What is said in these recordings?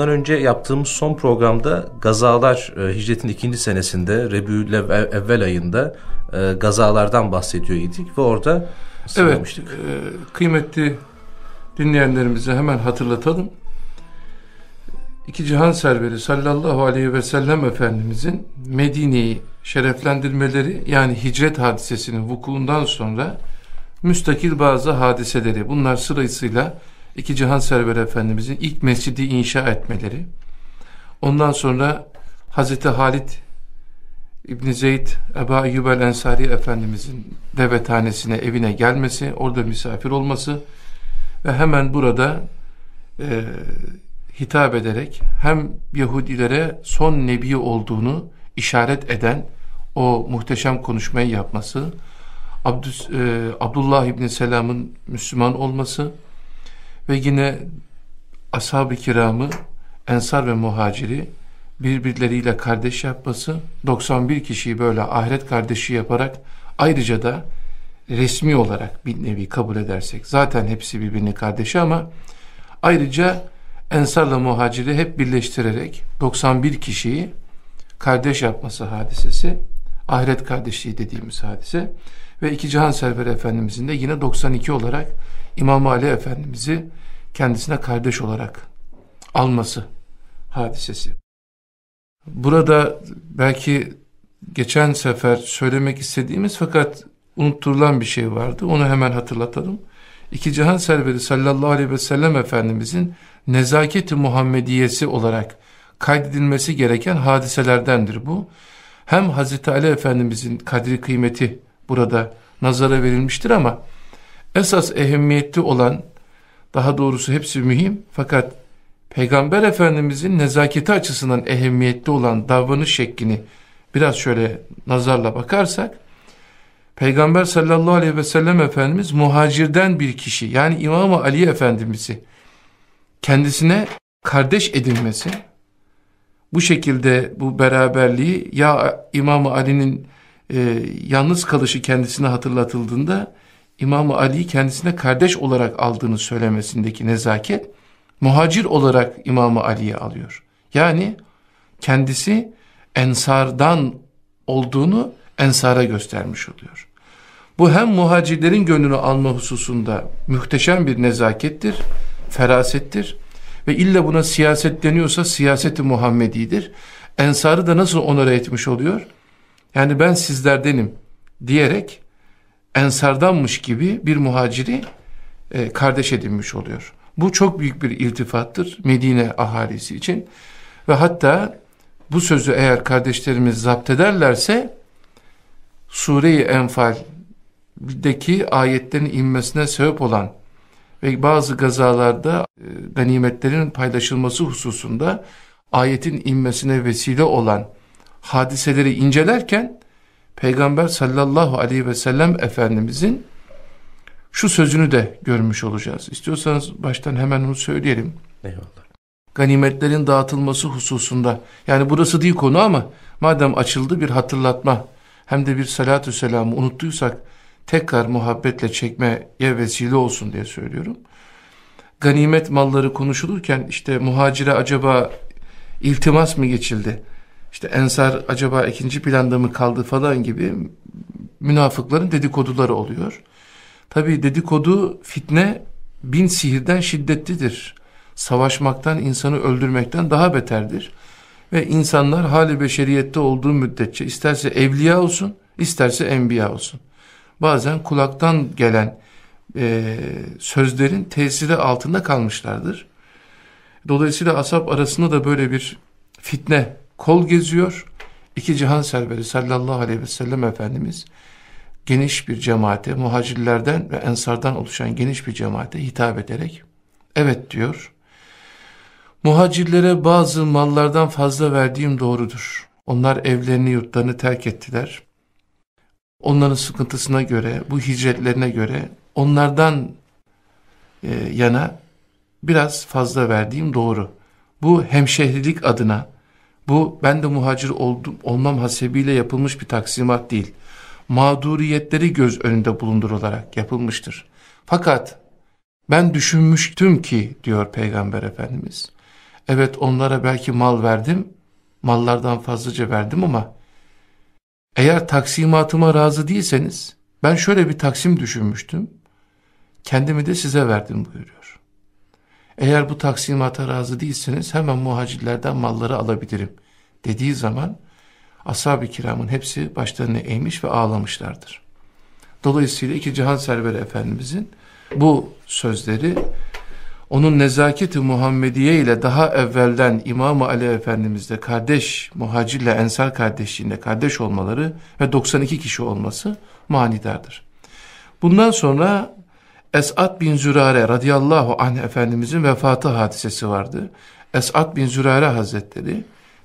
bundan önce yaptığımız son programda gazalar e, hicretin ikinci senesinde Rebül evvel ayında e, gazalardan bahsediyor idik ve orada Evet, e, kıymetli dinleyenlerimize hemen hatırlatalım. İki cihan serveri sallallahu aleyhi ve sellem Efendimizin Medine'yi şereflendirmeleri yani hicret hadisesinin vukuundan sonra müstakil bazı hadiseleri bunlar sırasıyla iki cihan serveri Efendimizin ilk mescidi inşa etmeleri. Ondan sonra Hazreti Halit İbn Zeyd Ebu Eyyub el Ensari Efendimizin devetanesine evine gelmesi orada misafir olması ve hemen burada e, hitap ederek hem Yahudilere son nebi olduğunu işaret eden o muhteşem konuşmayı yapması, Abdüs, e, Abdullah İbni Selam'ın Müslüman olması ve yine ashab-ı kiramı, ensar ve muhaciri birbirleriyle kardeş yapması, 91 kişiyi böyle ahiret kardeşi yaparak ayrıca da resmi olarak bir nevi kabul edersek zaten hepsi birbirinin kardeşi ama ayrıca Ensarla muhaciri hep birleştirerek 91 kişiyi kardeş yapması hadisesi, ahiret kardeşliği dediğimiz hadise. Ve iki cihan serveri efendimizin de yine 92 olarak İmam Ali Efendimiz'i kendisine kardeş olarak alması hadisesi. Burada belki geçen sefer söylemek istediğimiz fakat unutturulan bir şey vardı. Onu hemen hatırlatalım. İki cihan serveri sallallahu aleyhi ve sellem Efendimizin nezaketi Muhammediyesi olarak kaydedilmesi gereken hadiselerdendir bu. Hem Hazreti Ali Efendimizin kadri kıymeti burada nazara verilmiştir ama esas ehemmiyetli olan daha doğrusu hepsi mühim fakat Peygamber Efendimizin nezaketi açısından ehemmiyetli olan davranış şeklini biraz şöyle nazarla bakarsak Peygamber sallallahu aleyhi ve sellem Efendimiz muhacirden bir kişi yani İmam Ali Efendimiz'i kendisine kardeş edinmesi bu şekilde bu beraberliği ya İmam Ali'nin e, yalnız kalışı kendisine hatırlatıldığında İmam Ali'yi kendisine kardeş olarak aldığını söylemesindeki nezaket muhacir olarak İmam Ali'ye alıyor. Yani kendisi ensardan olduğunu ensara göstermiş oluyor. Bu hem muhacirlerin gönlünü alma hususunda muhteşem bir nezakettir, ferasettir ve illa buna siyaset deniyorsa siyaseti Muhammedidir. Ensarı da nasıl onara etmiş oluyor? Yani ben sizlerdenim diyerek ensardanmış gibi bir muhaciri e, kardeş edinmiş oluyor. Bu çok büyük bir iltifattır Medine ahalisi için ve hatta bu sözü eğer kardeşlerimiz zapt ederlerse Sure-i Enfal'deki ayetlerin inmesine sebep olan ve bazı gazalarda e, ganimetlerin paylaşılması hususunda ayetin inmesine vesile olan hadiseleri incelerken Peygamber sallallahu aleyhi ve sellem Efendimizin şu sözünü de görmüş olacağız. İstiyorsanız baştan hemen onu söyleyelim. Eyvallah. Ganimetlerin dağıtılması hususunda yani burası değil konu ama madem açıldı bir hatırlatma hem de bir salatü selamı unuttuysak tekrar muhabbetle çekmeye vesile olsun diye söylüyorum. Ganimet malları konuşulurken işte muhacire acaba iltimas mı geçildi? İşte ensar acaba ikinci planda mı kaldı falan gibi münafıkların dedikoduları oluyor. Tabi dedikodu fitne bin sihirden şiddetlidir. Savaşmaktan, insanı öldürmekten daha beterdir. Ve insanlar hali beşeriyette olduğu müddetçe isterse evliya olsun, isterse enbiya olsun bazen kulaktan gelen e, sözlerin tesiri altında kalmışlardır. Dolayısıyla asap arasında da böyle bir fitne kol geziyor. İki cihan serveri sallallahu aleyhi ve sellem Efendimiz geniş bir cemaate, muhacirlerden ve ensardan oluşan geniş bir cemaate hitap ederek evet diyor. Muhacirlere bazı mallardan fazla verdiğim doğrudur. Onlar evlerini yurtlarını terk ettiler onların sıkıntısına göre, bu hicretlerine göre onlardan e, yana biraz fazla verdiğim doğru. Bu hemşehrilik adına, bu ben de muhacir oldum, olmam hasebiyle yapılmış bir taksimat değil. Mağduriyetleri göz önünde bulundurularak yapılmıştır. Fakat ben düşünmüştüm ki diyor Peygamber Efendimiz, Evet onlara belki mal verdim, mallardan fazlaca verdim ama eğer taksimatıma razı değilseniz ben şöyle bir taksim düşünmüştüm. Kendimi de size verdim buyuruyor. Eğer bu taksimata razı değilseniz hemen muhacirlerden malları alabilirim dediği zaman ashab-ı kiramın hepsi başlarını eğmiş ve ağlamışlardır. Dolayısıyla iki cihan serveri efendimizin bu sözleri onun nezaketi Muhammediye ile daha evvelden İmam Ali Efendimiz'de kardeş, muhacirle ensar kardeşliğinde kardeş olmaları ve 92 kişi olması manidardır. Bundan sonra Esad bin Zürare radıyallahu anh Efendimizin vefatı hadisesi vardı. Esad bin Zürare Hazretleri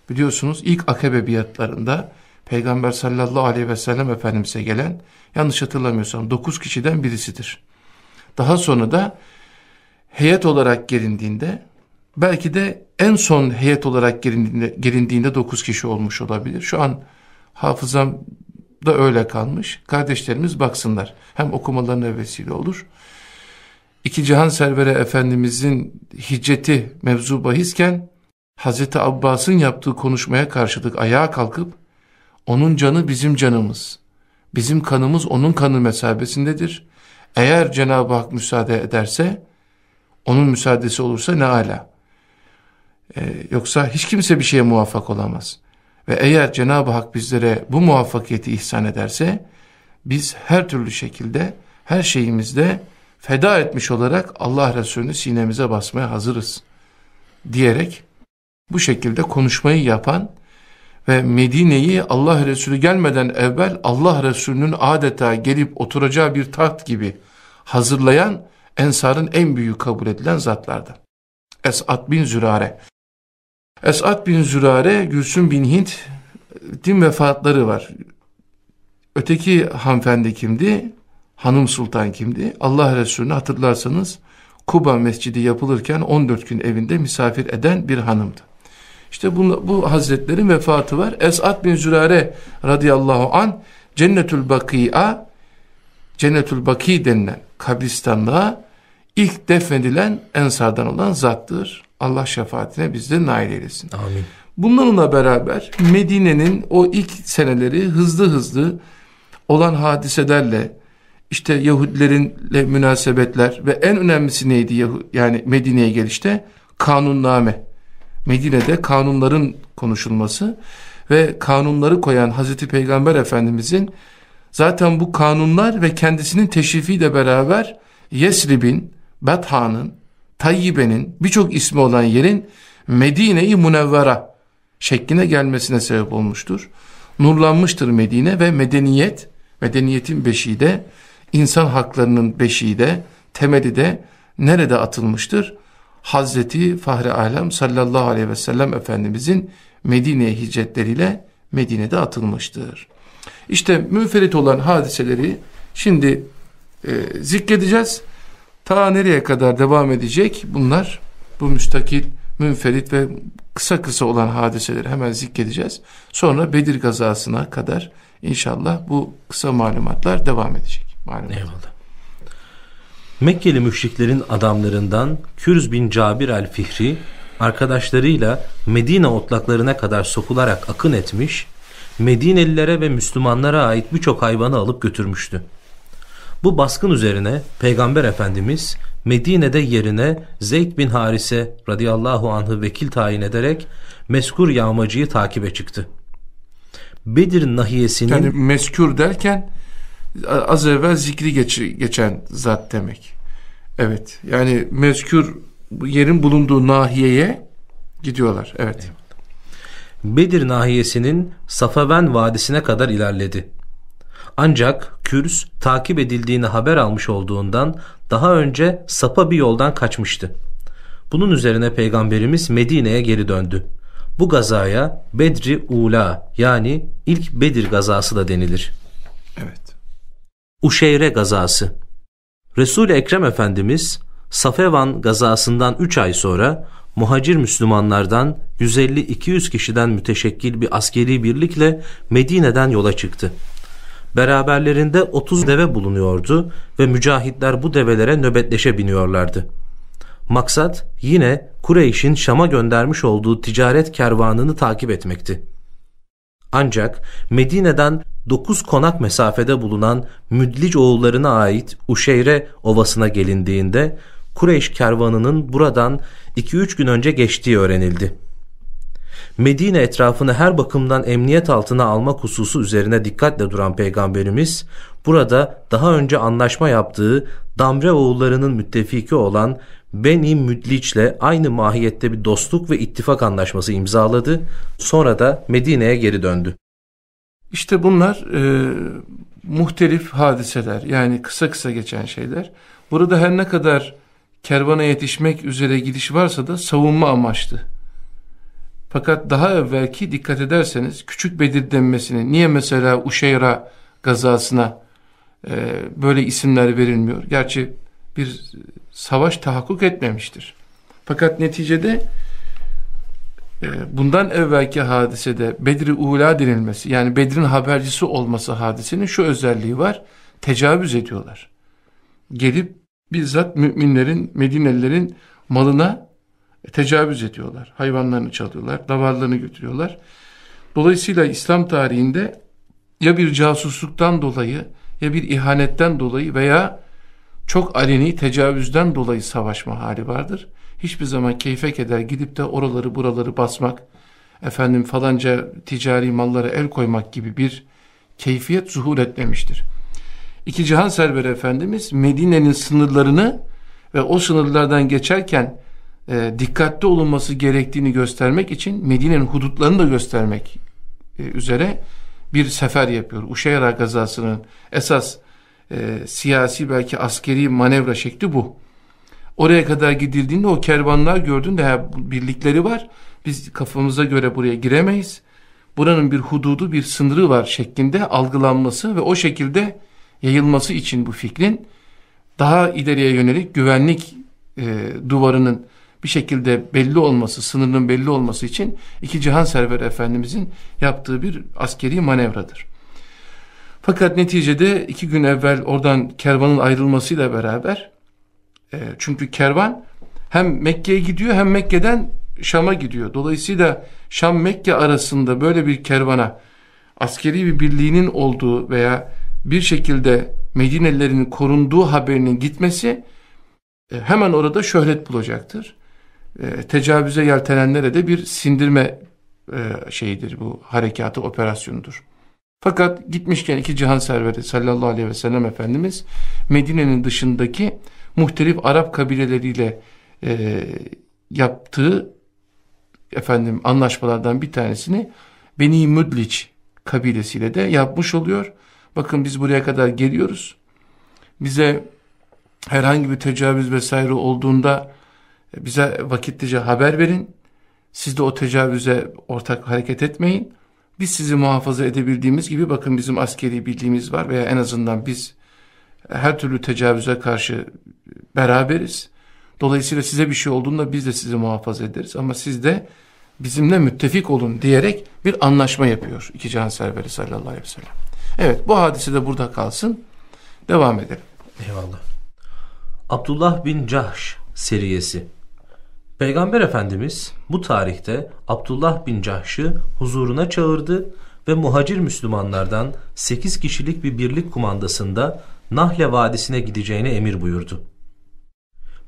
biliyorsunuz ilk akabe biatlarında Peygamber sallallahu aleyhi ve sellem Efendimiz'e gelen yanlış hatırlamıyorsam 9 kişiden birisidir. Daha sonra da heyet olarak gelindiğinde belki de en son heyet olarak gelindiğinde, gelindiğinde 9 kişi olmuş olabilir. Şu an hafızam da öyle kalmış. Kardeşlerimiz baksınlar. Hem okumalarına vesile olur. İki Cihan Servere Efendimizin hicreti mevzu bahisken Hazreti Abbas'ın yaptığı konuşmaya karşılık ayağa kalkıp onun canı bizim canımız. Bizim kanımız onun kanı mesabesindedir. Eğer Cenab-ı Hak müsaade ederse onun müsaadesi olursa ne ala. Ee, yoksa hiç kimse bir şeye muvaffak olamaz. Ve eğer Cenab-ı Hak bizlere bu muvaffakiyeti ihsan ederse biz her türlü şekilde her şeyimizde feda etmiş olarak Allah Resulü'nü sinemize basmaya hazırız diyerek bu şekilde konuşmayı yapan ve Medine'yi Allah Resulü gelmeden evvel Allah Resulü'nün adeta gelip oturacağı bir taht gibi hazırlayan Ensar'ın en büyük kabul edilen zatlardı. Esad bin Zürare. Esad bin Zürare, Gülsüm bin Hint din vefatları var. Öteki hanımefendi kimdi? Hanım Sultan kimdi? Allah Resulü'nü hatırlarsanız Kuba Mescidi yapılırken 14 gün evinde misafir eden bir hanımdı. İşte bu, bu hazretlerin vefatı var. Esad bin Zürare radıyallahu an Cennetül Baki'a Cennetül Baki denilen kabristanlığa ilk defnedilen ensardan olan zattır. Allah şefaatine bizde nail eylesin. Amin. Bunlarla beraber Medine'nin o ilk seneleri hızlı hızlı olan hadiselerle işte Yahudilerinle münasebetler ve en önemlisi neydi yani Medine'ye gelişte kanunname. Medine'de kanunların konuşulması ve kanunları koyan Hazreti Peygamber Efendimizin zaten bu kanunlar ve kendisinin teşrifiyle beraber Yesrib'in, Betha'nın, Tayyibe'nin birçok ismi olan yerin Medine-i Munevvera şekline gelmesine sebep olmuştur. Nurlanmıştır Medine ve medeniyet, medeniyetin beşiği de, insan haklarının beşiği de, temeli de nerede atılmıştır? Hazreti Fahri Alem sallallahu aleyhi ve sellem Efendimizin Medine'ye hicretleriyle Medine'de atılmıştır. İşte münferit olan hadiseleri şimdi e, zikredeceğiz. Ta nereye kadar devam edecek bunlar bu müstakil, münferit ve kısa kısa olan hadiseleri hemen zikredeceğiz. Sonra Bedir gazasına kadar inşallah bu kısa malumatlar devam edecek. Malumat. Eyvallah. Mekkeli müşriklerin adamlarından Kürz bin Cabir el-Fihri arkadaşlarıyla Medine otlaklarına kadar sokularak akın etmiş, Medinelilere ve Müslümanlara ait birçok hayvanı alıp götürmüştü. Bu baskın üzerine Peygamber Efendimiz Medine'de yerine Zeyd bin Harise radıyallahu anh'ı vekil tayin ederek meskur yağmacıyı takibe çıktı. Bedir nahiyesinin... Yani meskur derken az evvel zikri geç, geçen zat demek. Evet yani mezkür yerin bulunduğu nahiyeye gidiyorlar. Evet. Bedir nahiyesinin Safaven Vadisi'ne kadar ilerledi. Ancak Kürs takip edildiğini haber almış olduğundan daha önce sapa bir yoldan kaçmıştı. Bunun üzerine Peygamberimiz Medine'ye geri döndü. Bu gazaya Bedri Ula yani ilk Bedir gazası da denilir. Uşeyre gazası Resul-i Ekrem Efendimiz Safevan gazasından 3 ay sonra muhacir Müslümanlardan 150-200 kişiden müteşekkil bir askeri birlikle Medine'den yola çıktı. Beraberlerinde 30 deve bulunuyordu ve mücahitler bu develere nöbetleşe biniyorlardı. Maksat yine Kureyş'in Şam'a göndermiş olduğu ticaret kervanını takip etmekti. Ancak Medine'den 9 konak mesafede bulunan Müdlic oğullarına ait Uşeyre ovasına gelindiğinde Kureyş kervanının buradan 2-3 gün önce geçtiği öğrenildi. Medine etrafını her bakımdan emniyet altına almak hususu üzerine dikkatle duran peygamberimiz burada daha önce anlaşma yaptığı Damre oğullarının müttefiki olan Beni Müdliç'le aynı mahiyette bir dostluk ve ittifak anlaşması imzaladı. Sonra da Medine'ye geri döndü. İşte bunlar e, muhtelif hadiseler yani kısa kısa geçen şeyler. Burada her ne kadar kervana yetişmek üzere gidiş varsa da savunma amaçlı. Fakat daha evvelki dikkat ederseniz küçük Bedir denmesini niye mesela Uşeyra gazasına e, böyle isimler verilmiyor? Gerçi bir savaş tahakkuk etmemiştir. Fakat neticede bundan evvelki hadisede Bedri Ula denilmesi yani Bedir'in habercisi olması hadisenin şu özelliği var. Tecavüz ediyorlar. Gelip bizzat müminlerin, Medinelilerin malına tecavüz ediyorlar. Hayvanlarını çalıyorlar, davarlarını götürüyorlar. Dolayısıyla İslam tarihinde ya bir casusluktan dolayı ya bir ihanetten dolayı veya çok aleni tecavüzden dolayı savaşma hali vardır. Hiçbir zaman keyfe keder gidip de oraları buraları basmak, efendim falanca ticari mallara el koymak gibi bir keyfiyet zuhur etmemiştir. İki Cihan Server Efendimiz Medine'nin sınırlarını ve o sınırlardan geçerken e, dikkatli olunması gerektiğini göstermek için Medine'nin hudutlarını da göstermek e, üzere bir sefer yapıyor. Uşeyra gazasının esas e, siyasi belki askeri manevra şekli bu. Oraya kadar gidildiğinde o kervanlar gördüğünde ha, birlikleri var. Biz kafamıza göre buraya giremeyiz. Buranın bir hududu, bir sınırı var şeklinde algılanması ve o şekilde yayılması için bu fikrin daha ileriye yönelik güvenlik e, duvarının bir şekilde belli olması, sınırının belli olması için iki cihan server efendimizin yaptığı bir askeri manevradır. Fakat neticede iki gün evvel oradan kervanın ayrılmasıyla beraber e, çünkü kervan hem Mekke'ye gidiyor hem Mekke'den Şam'a gidiyor. Dolayısıyla Şam-Mekke arasında böyle bir kervana askeri bir birliğinin olduğu veya bir şekilde Medinelilerin korunduğu haberinin gitmesi e, hemen orada şöhret bulacaktır. E, tecavüze yeltenenlere de bir sindirme e, şeyidir bu harekatı operasyonudur. Fakat gitmişken iki cihan serveri sallallahu aleyhi ve sellem Efendimiz Medine'nin dışındaki muhtelif Arap kabileleriyle e, yaptığı efendim anlaşmalardan bir tanesini Beni Müdliç kabilesiyle de yapmış oluyor. Bakın biz buraya kadar geliyoruz. Bize herhangi bir tecavüz vesaire olduğunda bize vakitlice haber verin. Siz de o tecavüze ortak hareket etmeyin. Biz sizi muhafaza edebildiğimiz gibi bakın bizim askeri bildiğimiz var veya en azından biz her türlü tecavüze karşı beraberiz. Dolayısıyla size bir şey olduğunda biz de sizi muhafaza ederiz ama siz de bizimle müttefik olun diyerek bir anlaşma yapıyor iki can serveri sallallahu aleyhi ve sellem. Evet bu hadise de burada kalsın. Devam edelim. Eyvallah. Abdullah bin Cahş seriyesi. Peygamber Efendimiz bu tarihte Abdullah bin Cahş'ı huzuruna çağırdı ve muhacir Müslümanlardan 8 kişilik bir birlik kumandasında Nahle Vadisi'ne gideceğine emir buyurdu.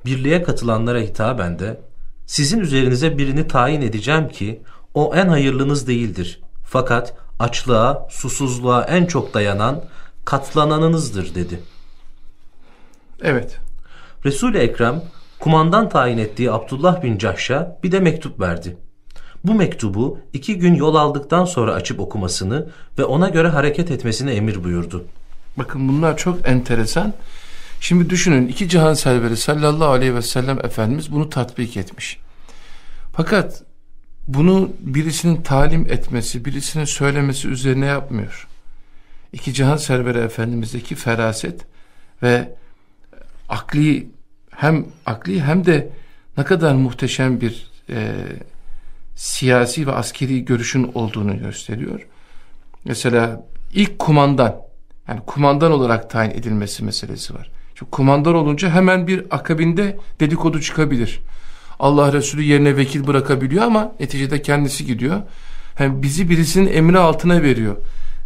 Birliğe katılanlara hitaben de sizin üzerinize birini tayin edeceğim ki o en hayırlınız değildir. Fakat açlığa, susuzluğa en çok dayanan katlananınızdır dedi. Evet. Resul-i Ekrem kumandan tayin ettiği Abdullah bin Cahş'a bir de mektup verdi. Bu mektubu iki gün yol aldıktan sonra açıp okumasını ve ona göre hareket etmesini emir buyurdu. Bakın bunlar çok enteresan. Şimdi düşünün iki cihan serveri sallallahu aleyhi ve sellem Efendimiz bunu tatbik etmiş. Fakat bunu birisinin talim etmesi, birisinin söylemesi üzerine yapmıyor. İki cihan serveri Efendimiz'deki feraset ve akli hem akli hem de ne kadar muhteşem bir e, siyasi ve askeri görüşün olduğunu gösteriyor. Mesela ilk kumandan yani kumandan olarak tayin edilmesi meselesi var. Çünkü kumandar olunca hemen bir akabinde dedikodu çıkabilir. Allah Resulü yerine vekil bırakabiliyor ama neticede kendisi gidiyor. Hem bizi birisinin emri altına veriyor.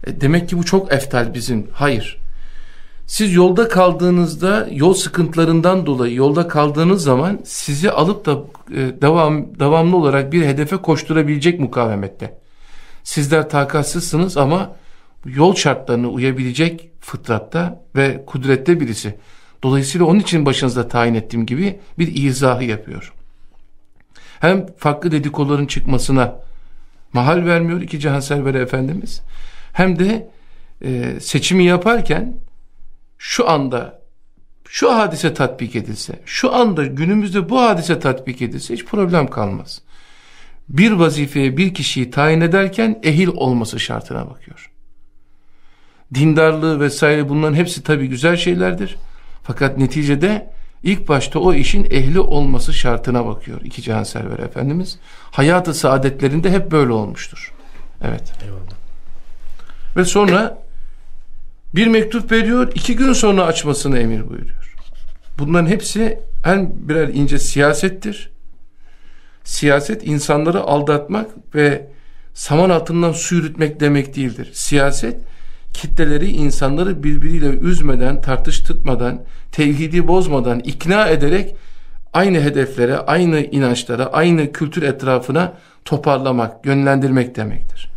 E demek ki bu çok eftal bizim. Hayır. Siz yolda kaldığınızda yol sıkıntılarından dolayı yolda kaldığınız zaman sizi alıp da e, devam devamlı olarak bir hedefe koşturabilecek mukavemette. Sizler takatsızsınız ama yol şartlarına uyabilecek fıtratta ve kudrette birisi. Dolayısıyla onun için başınızda tayin ettiğim gibi bir izahı yapıyor. Hem farklı dedikoların çıkmasına mahal vermiyor iki Cihan Serveri Efendimiz. Hem de e, seçimi yaparken şu anda şu hadise tatbik edilse, şu anda günümüzde bu hadise tatbik edilse hiç problem kalmaz. Bir vazifeye bir kişiyi tayin ederken ehil olması şartına bakıyor. Dindarlığı vesaire bunların hepsi tabii güzel şeylerdir. Fakat neticede ilk başta o işin ehli olması şartına bakıyor iki Cihan Server Efendimiz. Hayatı saadetlerinde hep böyle olmuştur. Evet. Eyvallah. Ve sonra bir mektup veriyor, iki gün sonra açmasını emir buyuruyor. Bunların hepsi en birer ince siyasettir. Siyaset insanları aldatmak ve saman altından su yürütmek demek değildir. Siyaset kitleleri insanları birbiriyle üzmeden, tartıştırmadan, tevhidi bozmadan ikna ederek aynı hedeflere, aynı inançlara, aynı kültür etrafına toparlamak, yönlendirmek demektir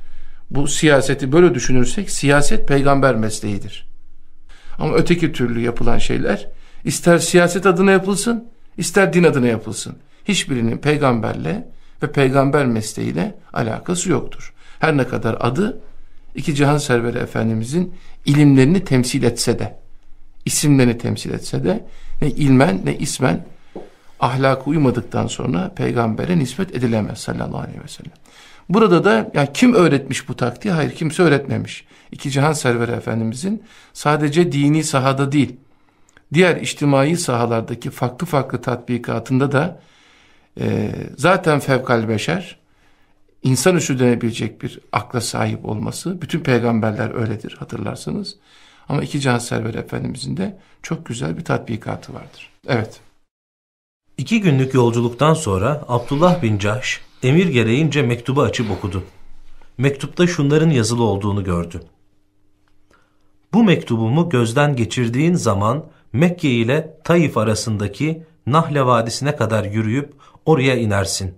bu siyaseti böyle düşünürsek siyaset peygamber mesleğidir. Ama öteki türlü yapılan şeyler ister siyaset adına yapılsın ister din adına yapılsın. Hiçbirinin peygamberle ve peygamber mesleğiyle alakası yoktur. Her ne kadar adı iki cihan serveri efendimizin ilimlerini temsil etse de isimlerini temsil etse de ne ilmen ne ismen ahlakı uymadıktan sonra peygambere nispet edilemez sallallahu aleyhi ve sellem. Burada da yani kim öğretmiş bu taktiği? Hayır kimse öğretmemiş. İki Cihan Serveri Efendimizin sadece dini sahada değil, diğer içtimai sahalardaki farklı farklı tatbikatında da e, zaten fevkal beşer, insan üstü denebilecek bir akla sahip olması, bütün peygamberler öyledir hatırlarsınız. Ama iki Cihan Serveri Efendimizin de çok güzel bir tatbikatı vardır. Evet. İki günlük yolculuktan sonra Abdullah bin Cahş Emir gereğince mektubu açıp okudu. Mektupta şunların yazılı olduğunu gördü. Bu mektubumu gözden geçirdiğin zaman Mekke ile Taif arasındaki Nahle Vadisi'ne kadar yürüyüp oraya inersin.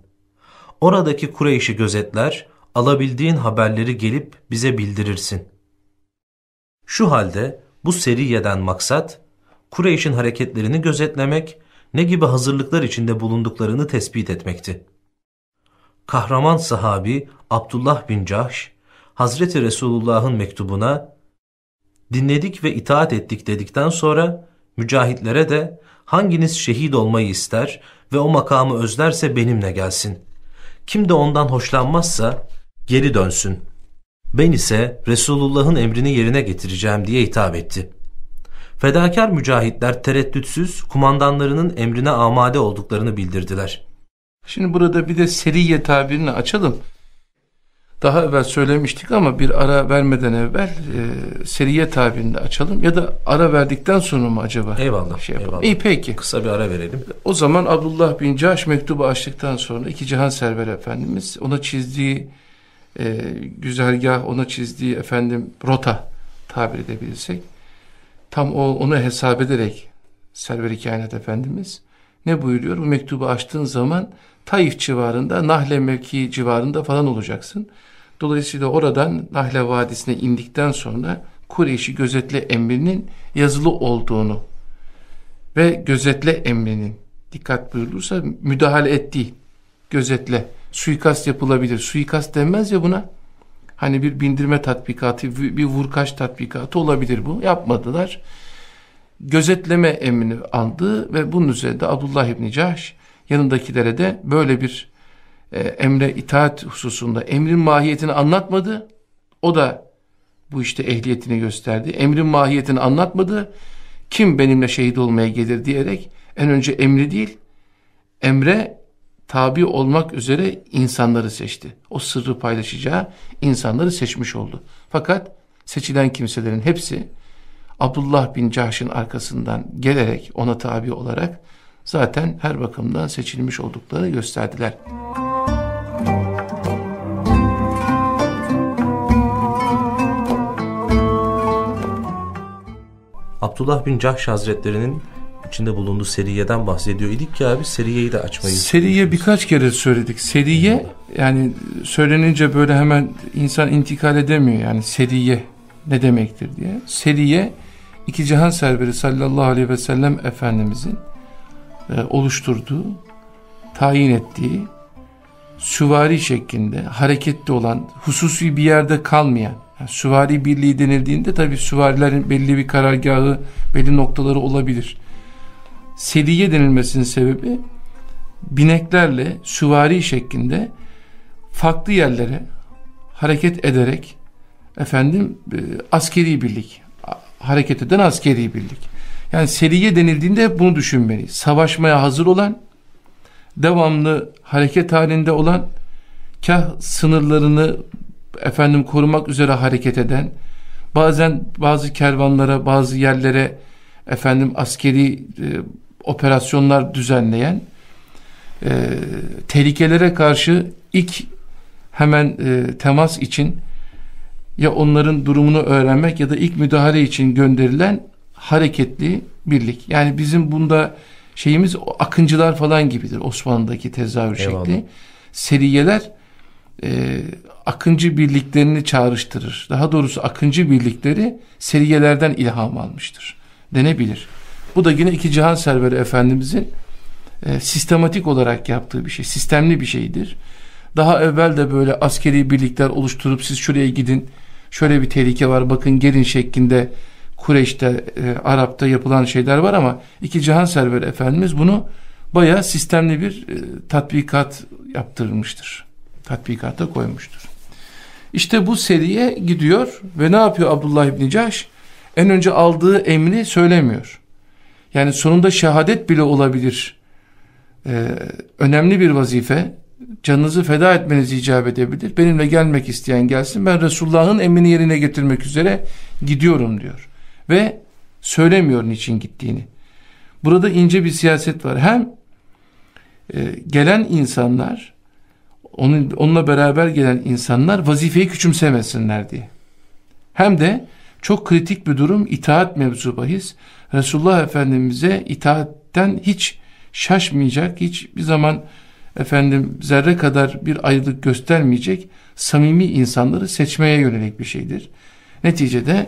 Oradaki Kureyş'i gözetler, alabildiğin haberleri gelip bize bildirirsin. Şu halde bu seriyeden maksat, Kureyş'in hareketlerini gözetlemek, ne gibi hazırlıklar içinde bulunduklarını tespit etmekti kahraman sahabi Abdullah bin Cahş, Hazreti Resulullah'ın mektubuna dinledik ve itaat ettik dedikten sonra mücahitlere de hanginiz şehit olmayı ister ve o makamı özlerse benimle gelsin. Kim de ondan hoşlanmazsa geri dönsün. Ben ise Resulullah'ın emrini yerine getireceğim diye hitap etti. Fedakar mücahitler tereddütsüz kumandanlarının emrine amade olduklarını bildirdiler. Şimdi burada bir de seriye tabirini açalım. Daha evvel söylemiştik ama bir ara vermeden evvel e, seriye tabirini de açalım. Ya da ara verdikten sonra mı acaba? Eyvallah. Şey eyvallah. İyi peki. Kısa bir ara verelim. O zaman Abdullah bin Caş mektubu açtıktan sonra iki Cihan Server Efendimiz ona çizdiği e, güzergah, ona çizdiği efendim rota tabir edebilirsek tam o, onu hesap ederek Server-i Kainat Efendimiz ne buyuruyor? Bu mektubu açtığın zaman Taif civarında, Nahle mevki civarında falan olacaksın. Dolayısıyla oradan Nahle Vadisi'ne indikten sonra Kureyş'i gözetle emrinin yazılı olduğunu ve gözetle emrinin dikkat buyurulursa müdahale ettiği gözetle suikast yapılabilir. Suikast denmez ya buna. Hani bir bindirme tatbikatı, bir vurkaç tatbikatı olabilir bu. Yapmadılar. Gözetleme emrini aldı ve bunun üzerinde Abdullah İbni Cahş yanındakilere de böyle bir e, emre itaat hususunda emrin mahiyetini anlatmadı. O da bu işte ehliyetini gösterdi. Emrin mahiyetini anlatmadı. Kim benimle şehit olmaya gelir diyerek en önce emri değil, emre tabi olmak üzere insanları seçti. O sırrı paylaşacağı insanları seçmiş oldu. Fakat seçilen kimselerin hepsi Abdullah bin Cahş'ın arkasından gelerek ona tabi olarak zaten her bakımdan seçilmiş olduklarını gösterdiler. Abdullah bin Cahş Hazretleri'nin içinde bulunduğu seriyeden bahsediyor idik ki abi seriyeyi de açmayı. Seriye birkaç kere söyledik. Seriye yani söylenince böyle hemen insan intikal edemiyor yani seriye ne demektir diye. Seriye iki cihan serveri sallallahu aleyhi ve sellem Efendimizin oluşturduğu, tayin ettiği süvari şeklinde hareketli olan, hususi bir yerde kalmayan, yani süvari birliği denildiğinde tabi süvarilerin belli bir karargahı, belli noktaları olabilir. Seriye denilmesinin sebebi bineklerle süvari şeklinde farklı yerlere hareket ederek efendim e, askeri birlik hareket eden askeri birlik. Yani seriye denildiğinde bunu düşünmeliyiz. Savaşmaya hazır olan, devamlı hareket halinde olan, kah sınırlarını efendim korumak üzere hareket eden, bazen bazı kervanlara, bazı yerlere efendim askeri e, operasyonlar düzenleyen, e, tehlikelere karşı ilk hemen e, temas için ya onların durumunu öğrenmek ya da ilk müdahale için gönderilen hareketli birlik. Yani bizim bunda şeyimiz akıncılar falan gibidir Osmanlı'daki tezahür Eyvallah. şekli. Seriyeler e, akıncı birliklerini çağrıştırır. Daha doğrusu akıncı birlikleri seriyelerden ilham almıştır. Denebilir. Bu da yine iki cihan serveri efendimizin e, sistematik olarak yaptığı bir şey. Sistemli bir şeydir. Daha evvel de böyle askeri birlikler oluşturup siz şuraya gidin şöyle bir tehlike var bakın gelin şeklinde Kureyş'te, e, Arap'ta yapılan şeyler var ama iki cihan serveri Efendimiz bunu bayağı sistemli bir e, tatbikat yaptırmıştır. Tatbikata koymuştur. İşte bu seriye gidiyor ve ne yapıyor Abdullah İbni Cahş? En önce aldığı emri söylemiyor. Yani sonunda şehadet bile olabilir. Ee, önemli bir vazife. Canınızı feda etmenizi icap edebilir. Benimle gelmek isteyen gelsin. Ben Resulullah'ın emrini yerine getirmek üzere gidiyorum diyor ve söylemiyor niçin gittiğini. Burada ince bir siyaset var. Hem e, gelen insanlar onun, onunla beraber gelen insanlar vazifeyi küçümsemesinler diye. Hem de çok kritik bir durum itaat mevzu bahis. Resulullah Efendimiz'e itaatten hiç şaşmayacak, hiç bir zaman efendim zerre kadar bir ayrılık göstermeyecek samimi insanları seçmeye yönelik bir şeydir. Neticede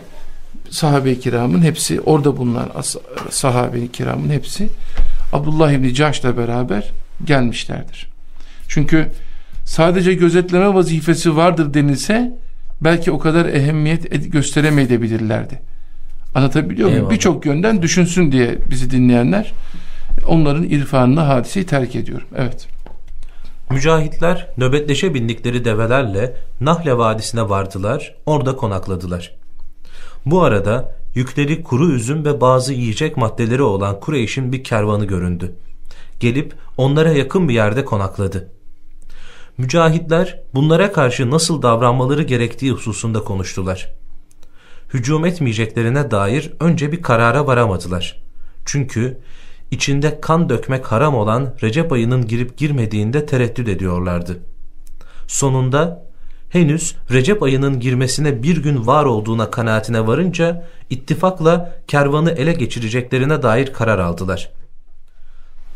sahabe-i kiramın hepsi orada bulunan sahabe-i kiramın hepsi Abdullah İbni Caş'la beraber gelmişlerdir. Çünkü sadece gözetleme vazifesi vardır denilse belki o kadar ehemmiyet gösteremeyebilirlerdi. Anlatabiliyor muyum? Birçok yönden düşünsün diye bizi dinleyenler onların irfanına hadiseyi terk ediyorum. Evet. Mücahitler nöbetleşe bindikleri develerle Nahle Vadisi'ne vardılar, orada konakladılar. Bu arada yükleri kuru üzüm ve bazı yiyecek maddeleri olan Kureyş'in bir kervanı göründü. Gelip onlara yakın bir yerde konakladı. Mücahitler bunlara karşı nasıl davranmaları gerektiği hususunda konuştular. Hücum etmeyeceklerine dair önce bir karara varamadılar. Çünkü içinde kan dökmek haram olan Recep ayının girip girmediğinde tereddüt ediyorlardı. Sonunda henüz Recep ayının girmesine bir gün var olduğuna kanaatine varınca ittifakla kervanı ele geçireceklerine dair karar aldılar.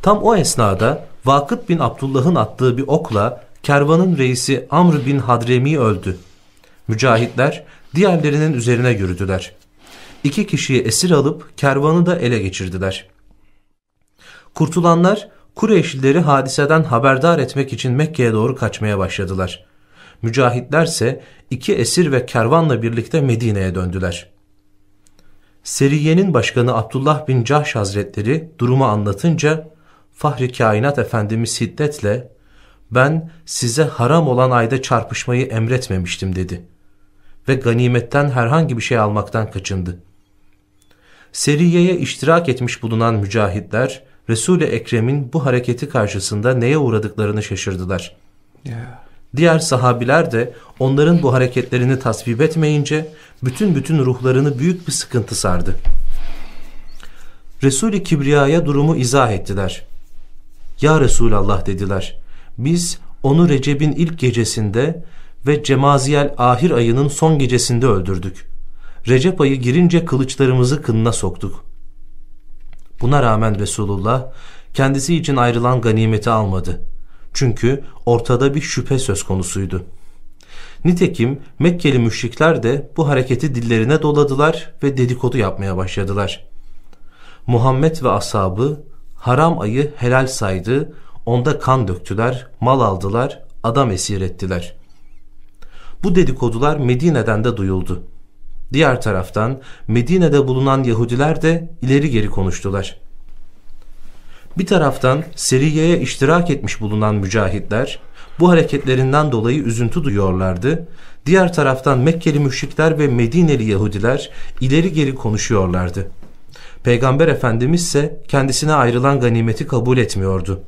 Tam o esnada Vakıt bin Abdullah'ın attığı bir okla kervanın reisi Amr bin Hadremi öldü. Mücahitler diğerlerinin üzerine yürüdüler. İki kişiyi esir alıp kervanı da ele geçirdiler. Kurtulanlar Kureyşlileri hadiseden haberdar etmek için Mekke'ye doğru kaçmaya başladılar. Mücahitlerse iki esir ve kervanla birlikte Medine'ye döndüler. Seriye'nin başkanı Abdullah bin Cahş Hazretleri durumu anlatınca Fahri Kainat Efendimiz hiddetle ben size haram olan ayda çarpışmayı emretmemiştim dedi ve ganimetten herhangi bir şey almaktan kaçındı. Seriye'ye iştirak etmiş bulunan mücahitler Resul-i Ekrem'in bu hareketi karşısında neye uğradıklarını şaşırdılar. Yeah. Diğer sahabiler de onların bu hareketlerini tasvip etmeyince bütün bütün ruhlarını büyük bir sıkıntı sardı. Resul-i Kibriya'ya durumu izah ettiler. Ya Resulallah dediler. Biz onu Recep'in ilk gecesinde ve Cemaziyel ahir ayının son gecesinde öldürdük. Recep ayı girince kılıçlarımızı kınına soktuk. Buna rağmen Resulullah kendisi için ayrılan ganimeti almadı. Çünkü ortada bir şüphe söz konusuydu. Nitekim Mekkeli müşrikler de bu hareketi dillerine doladılar ve dedikodu yapmaya başladılar. Muhammed ve ashabı haram ayı helal saydı, onda kan döktüler, mal aldılar, adam esir ettiler. Bu dedikodular Medine'den de duyuldu. Diğer taraftan Medine'de bulunan Yahudiler de ileri geri konuştular. Bir taraftan Seriye'ye iştirak etmiş bulunan mücahitler bu hareketlerinden dolayı üzüntü duyuyorlardı. Diğer taraftan Mekkeli müşrikler ve Medineli Yahudiler ileri geri konuşuyorlardı. Peygamber Efendimiz ise kendisine ayrılan ganimeti kabul etmiyordu.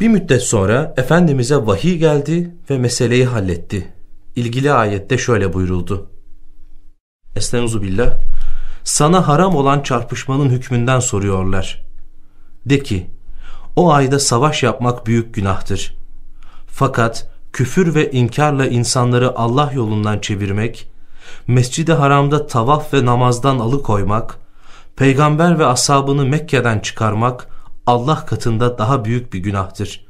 Bir müddet sonra Efendimiz'e vahiy geldi ve meseleyi halletti. İlgili ayette şöyle buyuruldu. Estağfirullah. Sana haram olan çarpışmanın hükmünden soruyorlar. De ki, o ayda savaş yapmak büyük günahtır. Fakat küfür ve inkarla insanları Allah yolundan çevirmek, mescidi haramda tavaf ve namazdan alıkoymak, peygamber ve ashabını Mekke'den çıkarmak Allah katında daha büyük bir günahtır.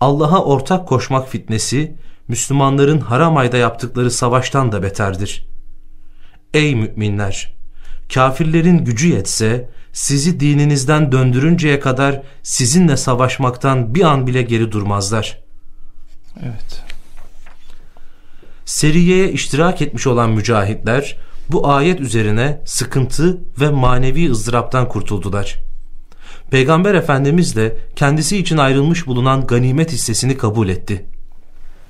Allah'a ortak koşmak fitnesi, Müslümanların haram ayda yaptıkları savaştan da beterdir. Ey müminler! Kafirlerin gücü yetse, sizi dininizden döndürünceye kadar sizinle savaşmaktan bir an bile geri durmazlar. Evet. Seriyeye iştirak etmiş olan mücahitler bu ayet üzerine sıkıntı ve manevi ızdıraptan kurtuldular. Peygamber Efendimiz de kendisi için ayrılmış bulunan ganimet hissesini kabul etti.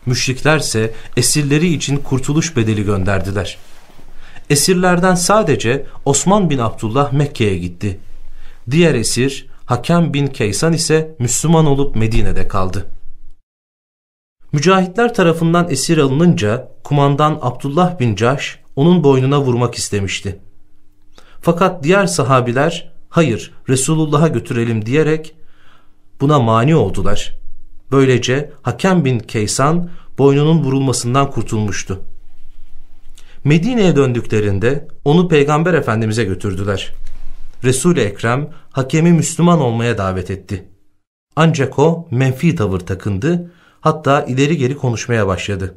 Müşriklerse esirleri için kurtuluş bedeli gönderdiler. Esirlerden sadece Osman bin Abdullah Mekke'ye gitti. Diğer esir Hakem bin Kaysan ise Müslüman olup Medine'de kaldı. Mücahitler tarafından esir alınınca kumandan Abdullah bin Caş onun boynuna vurmak istemişti. Fakat diğer sahabiler hayır Resulullah'a götürelim diyerek buna mani oldular. Böylece Hakem bin Kaysan boynunun vurulmasından kurtulmuştu. Medine'ye döndüklerinde onu Peygamber Efendimiz'e götürdüler. Resul-i Ekrem hakemi Müslüman olmaya davet etti. Ancak o menfi tavır takındı, hatta ileri geri konuşmaya başladı.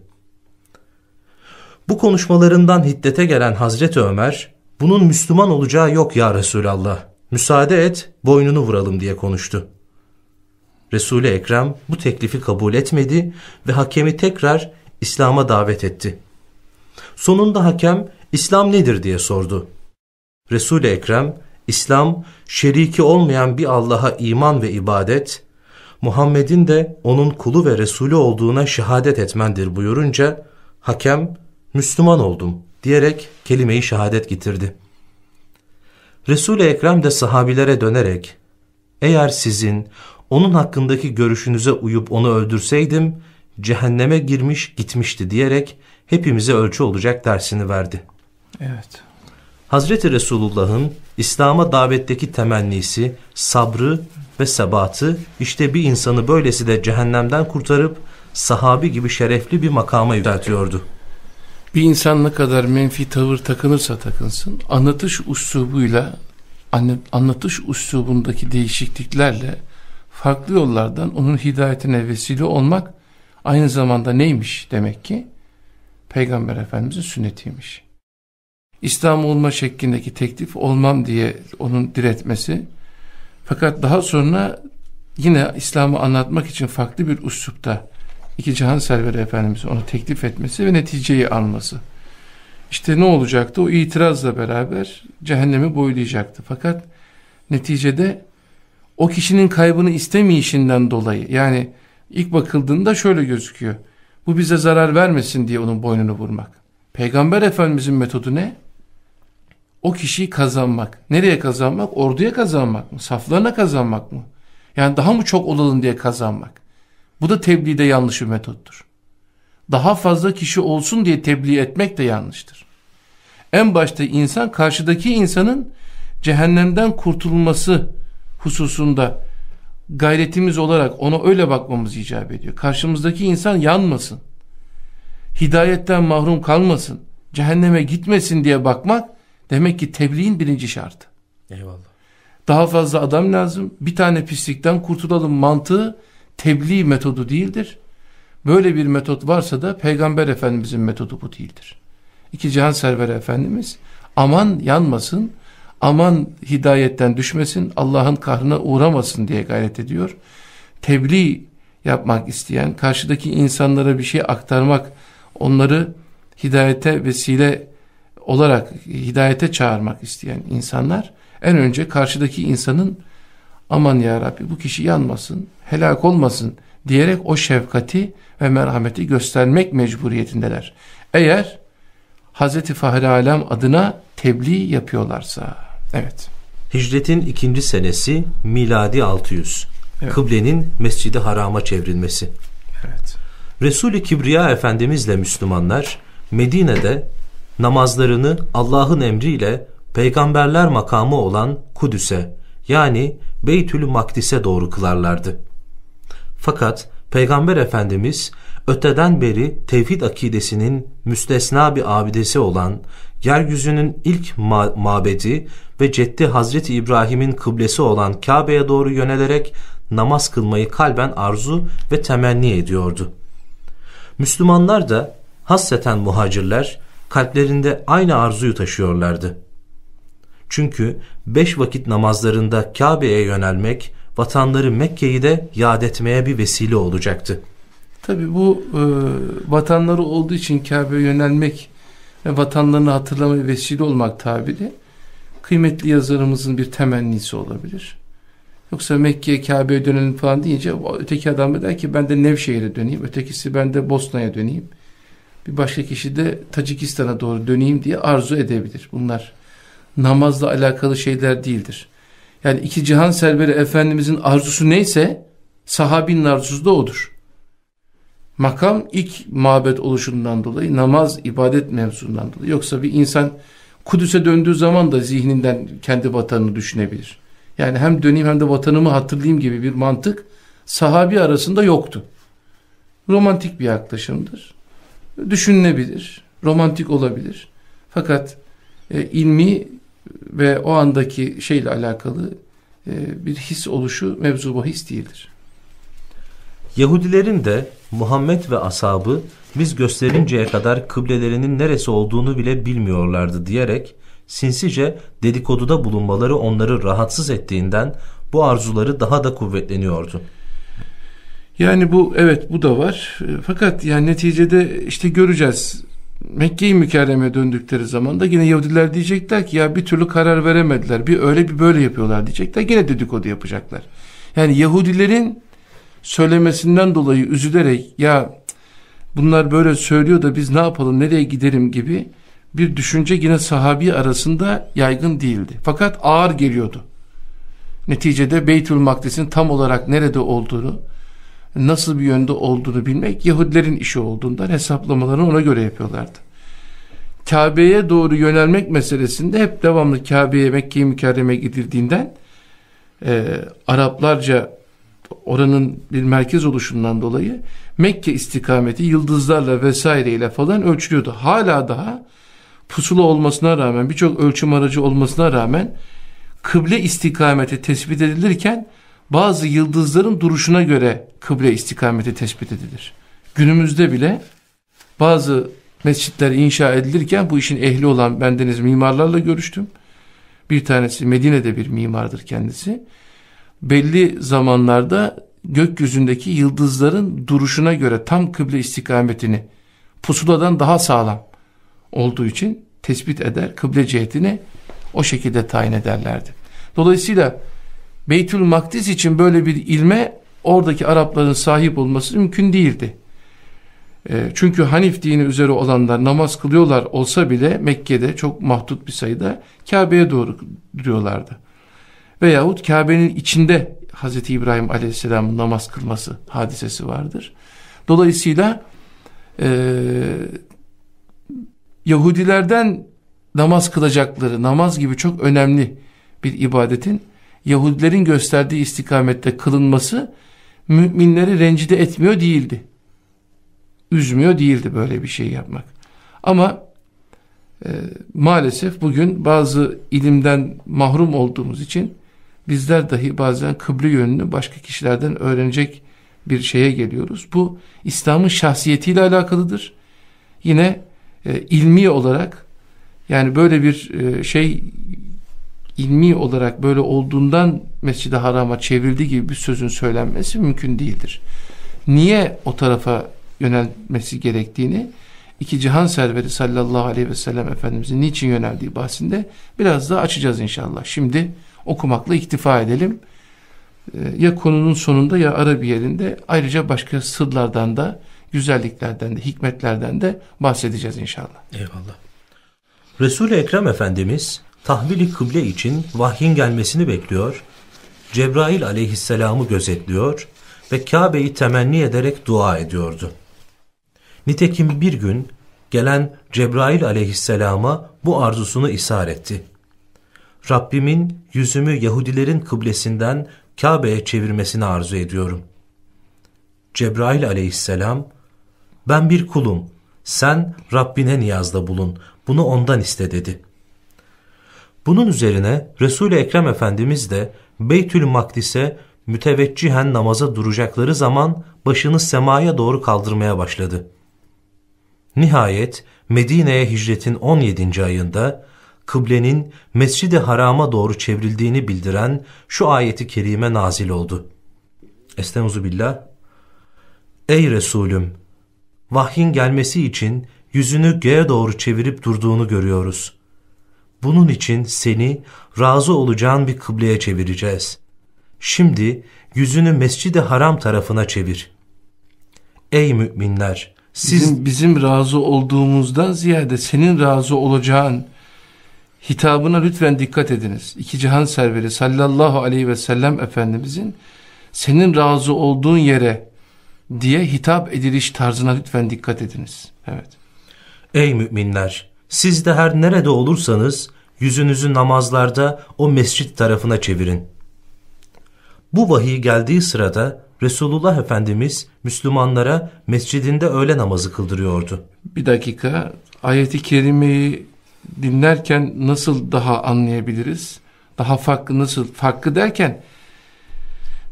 Bu konuşmalarından hiddete gelen Hazreti Ömer, bunun Müslüman olacağı yok ya Resulallah, müsaade et boynunu vuralım diye konuştu. Resul-i Ekrem bu teklifi kabul etmedi ve hakemi tekrar İslam'a davet etti. Sonunda hakem İslam nedir diye sordu. Resul-i Ekrem İslam şeriki olmayan bir Allah'a iman ve ibadet, Muhammed'in de onun kulu ve Resulü olduğuna şehadet etmendir buyurunca hakem Müslüman oldum diyerek kelimeyi şehadet getirdi. Resul-i Ekrem de sahabilere dönerek eğer sizin onun hakkındaki görüşünüze uyup onu öldürseydim cehenneme girmiş gitmişti diyerek hepimize ölçü olacak dersini verdi. Evet. Hazreti Resulullah'ın İslam'a davetteki temennisi, sabrı ve sebatı işte bir insanı böylesi de cehennemden kurtarıp sahabi gibi şerefli bir makama yükseltiyordu. Bir insan ne kadar menfi tavır takınırsa takınsın, anlatış uslubuyla, anlatış uslubundaki değişikliklerle farklı yollardan onun hidayetine vesile olmak aynı zamanda neymiş demek ki? Peygamber Efendimizin sünnetiymiş. İslam olma şeklindeki teklif olmam diye onun diretmesi fakat daha sonra yine İslam'ı anlatmak için farklı bir üslupta iki cihan serveri Efendimiz onu teklif etmesi ve neticeyi alması. İşte ne olacaktı? O itirazla beraber cehennemi boylayacaktı. Fakat neticede o kişinin kaybını istemeyişinden dolayı yani ilk bakıldığında şöyle gözüküyor. Bu bize zarar vermesin diye onun boynunu vurmak. Peygamber Efendimizin metodu ne? O kişiyi kazanmak. Nereye kazanmak? Orduya kazanmak mı? Saflarına kazanmak mı? Yani daha mı çok olalım diye kazanmak. Bu da tebliğde yanlış bir metottur. Daha fazla kişi olsun diye tebliğ etmek de yanlıştır. En başta insan karşıdaki insanın cehennemden kurtulması hususunda gayretimiz olarak ona öyle bakmamız icap ediyor. Karşımızdaki insan yanmasın. Hidayetten mahrum kalmasın. Cehenneme gitmesin diye bakmak demek ki tebliğin birinci şartı. Eyvallah. Daha fazla adam lazım. Bir tane pislikten kurtulalım mantığı tebliğ metodu değildir. Böyle bir metot varsa da Peygamber Efendimizin metodu bu değildir. İki cihan serveri Efendimiz aman yanmasın, aman hidayetten düşmesin, Allah'ın kahrına uğramasın diye gayret ediyor. Tebliğ yapmak isteyen, karşıdaki insanlara bir şey aktarmak, onları hidayete vesile olarak hidayete çağırmak isteyen insanlar en önce karşıdaki insanın aman ya Rabbi bu kişi yanmasın, helak olmasın diyerek o şefkati ve merhameti göstermek mecburiyetindeler. Eğer Hazreti Fahri Alem adına tebliğ yapıyorlarsa. Evet. Hicretin ikinci senesi miladi 600. Evet. Kıblenin Mescidi Haram'a çevrilmesi. Evet. Resul-i Kibriya Efendimizle Müslümanlar Medine'de namazlarını Allah'ın emriyle peygamberler makamı olan Kudüs'e yani Beytül Makdis'e doğru kılarlardı. Fakat Peygamber Efendimiz öteden beri tevhid akidesinin müstesna bir abidesi olan yeryüzünün ilk ma mabedi ve ceddi Hazreti İbrahim'in kıblesi olan Kabe'ye doğru yönelerek namaz kılmayı kalben arzu ve temenni ediyordu. Müslümanlar da hasseten muhacirler kalplerinde aynı arzuyu taşıyorlardı. Çünkü beş vakit namazlarında Kabe'ye yönelmek vatanları Mekke'yi de yad etmeye bir vesile olacaktı. Tabi bu e, vatanları olduğu için Kabe'ye yönelmek ve vatanlarını hatırlamaya vesile olmak tabiri kıymetli yazarımızın bir temennisi olabilir. Yoksa Mekke'ye Kabe'ye dönelim falan deyince öteki adam der ki ben de Nevşehir'e döneyim. Ötekisi ben de Bosna'ya döneyim. Bir başka kişi de Tacikistan'a doğru döneyim diye arzu edebilir. Bunlar namazla alakalı şeyler değildir. Yani iki cihan serveri Efendimizin arzusu neyse sahabinin arzusu da odur. Makam ilk mabet oluşundan dolayı namaz ibadet mevzundan dolayı. Yoksa bir insan Kudüs'e döndüğü zaman da zihninden kendi vatanını düşünebilir. Yani hem döneyim hem de vatanımı hatırlayayım gibi bir mantık sahabi arasında yoktu. Romantik bir yaklaşımdır. Düşünülebilir, romantik olabilir. Fakat e, ilmi ve o andaki şeyle alakalı e, bir his oluşu mevzu bahis değildir. Yahudilerin de Muhammed ve ashabı biz gösterinceye kadar kıblelerinin neresi olduğunu bile bilmiyorlardı diyerek sinsice dedikoduda bulunmaları onları rahatsız ettiğinden bu arzuları daha da kuvvetleniyordu. Yani bu evet bu da var. E, fakat yani neticede işte göreceğiz. Mekke-i Mükerreme'ye döndükleri zaman da yine Yahudiler diyecekler ki ya bir türlü karar veremediler. Bir öyle bir böyle yapıyorlar diyecekler. Yine dedikodu yapacaklar. Yani Yahudilerin söylemesinden dolayı üzülerek ya bunlar böyle söylüyor da biz ne yapalım nereye giderim gibi bir düşünce yine sahabi arasında yaygın değildi. Fakat ağır geliyordu. Neticede Beytül Makdis'in tam olarak nerede olduğunu, nasıl bir yönde olduğunu bilmek Yahudilerin işi olduğundan hesaplamalarını ona göre yapıyorlardı. Kabe'ye doğru yönelmek meselesinde hep devamlı Kabe'ye Mekke-i Mükerreme gidildiğinden e, Araplarca oranın bir merkez oluşundan dolayı Mekke istikameti yıldızlarla vesaireyle falan ölçülüyordu. Hala daha pusula olmasına rağmen birçok ölçüm aracı olmasına rağmen kıble istikameti tespit edilirken bazı yıldızların duruşuna göre kıble istikameti tespit edilir. Günümüzde bile bazı mescitler inşa edilirken bu işin ehli olan bendeniz mimarlarla görüştüm. Bir tanesi Medine'de bir mimardır kendisi. Belli zamanlarda gökyüzündeki yıldızların duruşuna göre tam kıble istikametini pusuladan daha sağlam olduğu için tespit eder, kıble cihetini o şekilde tayin ederlerdi. Dolayısıyla Beytül Makdis için böyle bir ilme oradaki Arapların sahip olması mümkün değildi. E, çünkü Hanif dini üzere olanlar namaz kılıyorlar olsa bile Mekke'de çok mahdut bir sayıda Kabe'ye doğru duruyorlardı. Veyahut Kabe'nin içinde Hazreti İbrahim Aleyhisselam'ın namaz kılması hadisesi vardır. Dolayısıyla e, Yahudilerden namaz kılacakları, namaz gibi çok önemli bir ibadetin Yahudilerin gösterdiği istikamette kılınması müminleri rencide etmiyor değildi. Üzmüyor değildi böyle bir şey yapmak. Ama e, maalesef bugün bazı ilimden mahrum olduğumuz için bizler dahi bazen kıble yönünü başka kişilerden öğrenecek bir şeye geliyoruz. Bu İslam'ın şahsiyetiyle alakalıdır. Yine e, ilmi olarak yani böyle bir e, şey ilmi olarak böyle olduğundan Mescid-i Haram'a çevrildi gibi bir sözün söylenmesi mümkün değildir. Niye o tarafa yönelmesi gerektiğini iki cihan serveri sallallahu aleyhi ve sellem Efendimizin niçin yöneldiği bahsinde biraz daha açacağız inşallah. Şimdi okumakla iktifa edelim. Ee, ya konunun sonunda ya ara yerinde ayrıca başka sırlardan da güzelliklerden de hikmetlerden de bahsedeceğiz inşallah. Eyvallah. Resul-i Ekrem Efendimiz tahvili kıble için vahyin gelmesini bekliyor, Cebrail aleyhisselamı gözetliyor ve Kabe'yi temenni ederek dua ediyordu. Nitekim bir gün gelen Cebrail aleyhisselama bu arzusunu ishar etti. Rabbimin yüzümü Yahudilerin kıblesinden Kabe'ye çevirmesini arzu ediyorum. Cebrail aleyhisselam, ben bir kulum, sen Rabbine niyazda bulun, bunu ondan iste dedi. Bunun üzerine Resul-i Ekrem Efendimiz de Beytül Makdis'e müteveccühen namaza duracakları zaman başını semaya doğru kaldırmaya başladı. Nihayet Medine'ye hicretin 17. ayında kıblenin Mescid-i Haram'a doğru çevrildiğini bildiren şu ayeti kerime nazil oldu. Estaizu billah. Ey Resulüm! Vahyin gelmesi için yüzünü göğe doğru çevirip durduğunu görüyoruz. Bunun için seni razı olacağın bir kıbleye çevireceğiz. Şimdi yüzünü Mescid-i Haram tarafına çevir. Ey müminler! Siz... Bizim, bizim razı olduğumuzdan ziyade senin razı olacağın hitabına lütfen dikkat ediniz. İki cihan serveri sallallahu aleyhi ve sellem Efendimizin senin razı olduğun yere diye hitap ediliş tarzına lütfen dikkat ediniz. Evet. Ey müminler! Siz de her nerede olursanız yüzünüzü namazlarda o mescit tarafına çevirin. Bu vahiy geldiği sırada Resulullah Efendimiz Müslümanlara mescidinde öğle namazı kıldırıyordu. Bir dakika ayeti kerimeyi dinlerken nasıl daha anlayabiliriz? Daha farklı nasıl? Farklı derken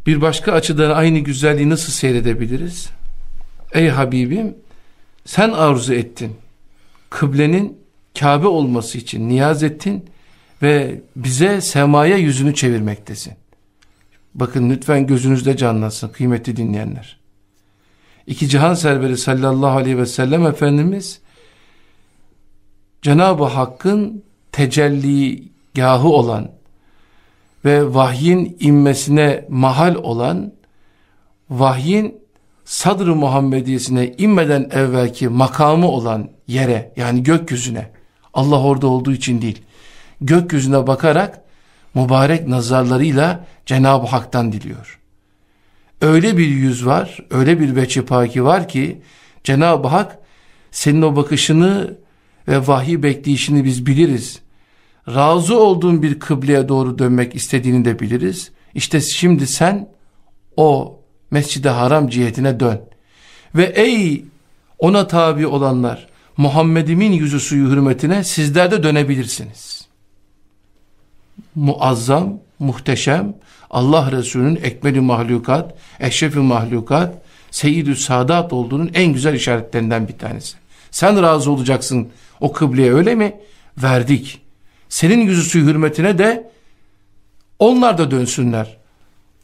bir başka açıdan aynı güzelliği nasıl seyredebiliriz? Ey Habibim sen arzu ettin. Kıblenin Kabe olması için niyaz ettin ve bize semaya yüzünü çevirmektesin. Bakın lütfen gözünüzde canlansın kıymetli dinleyenler. İki cihan serveri sallallahu aleyhi ve sellem Efendimiz Cenab-ı Hakk'ın tecelligahı olan ve vahyin inmesine mahal olan vahyin sadr-ı Muhammediyesine inmeden evvelki makamı olan yere yani gökyüzüne Allah orada olduğu için değil gökyüzüne bakarak mübarek nazarlarıyla Cenab-ı Hak'tan diliyor. Öyle bir yüz var, öyle bir veçipaki var ki Cenab-ı Hak senin o bakışını ve vahiy bekleyişini biz biliriz. Razı olduğun bir kıbleye doğru dönmek istediğini de biliriz. İşte şimdi sen o mescide haram cihetine dön. Ve ey ona tabi olanlar Muhammed'imin yüzü suyu hürmetine sizler de dönebilirsiniz. Muazzam, muhteşem, Allah Resulü'nün ekmeli mahlukat, eşrefi mahlukat, seyyidü sadat olduğunun en güzel işaretlerinden bir tanesi. Sen razı olacaksın o kıbleye öyle mi? Verdik. Senin yüzü suyu hürmetine de onlar da dönsünler.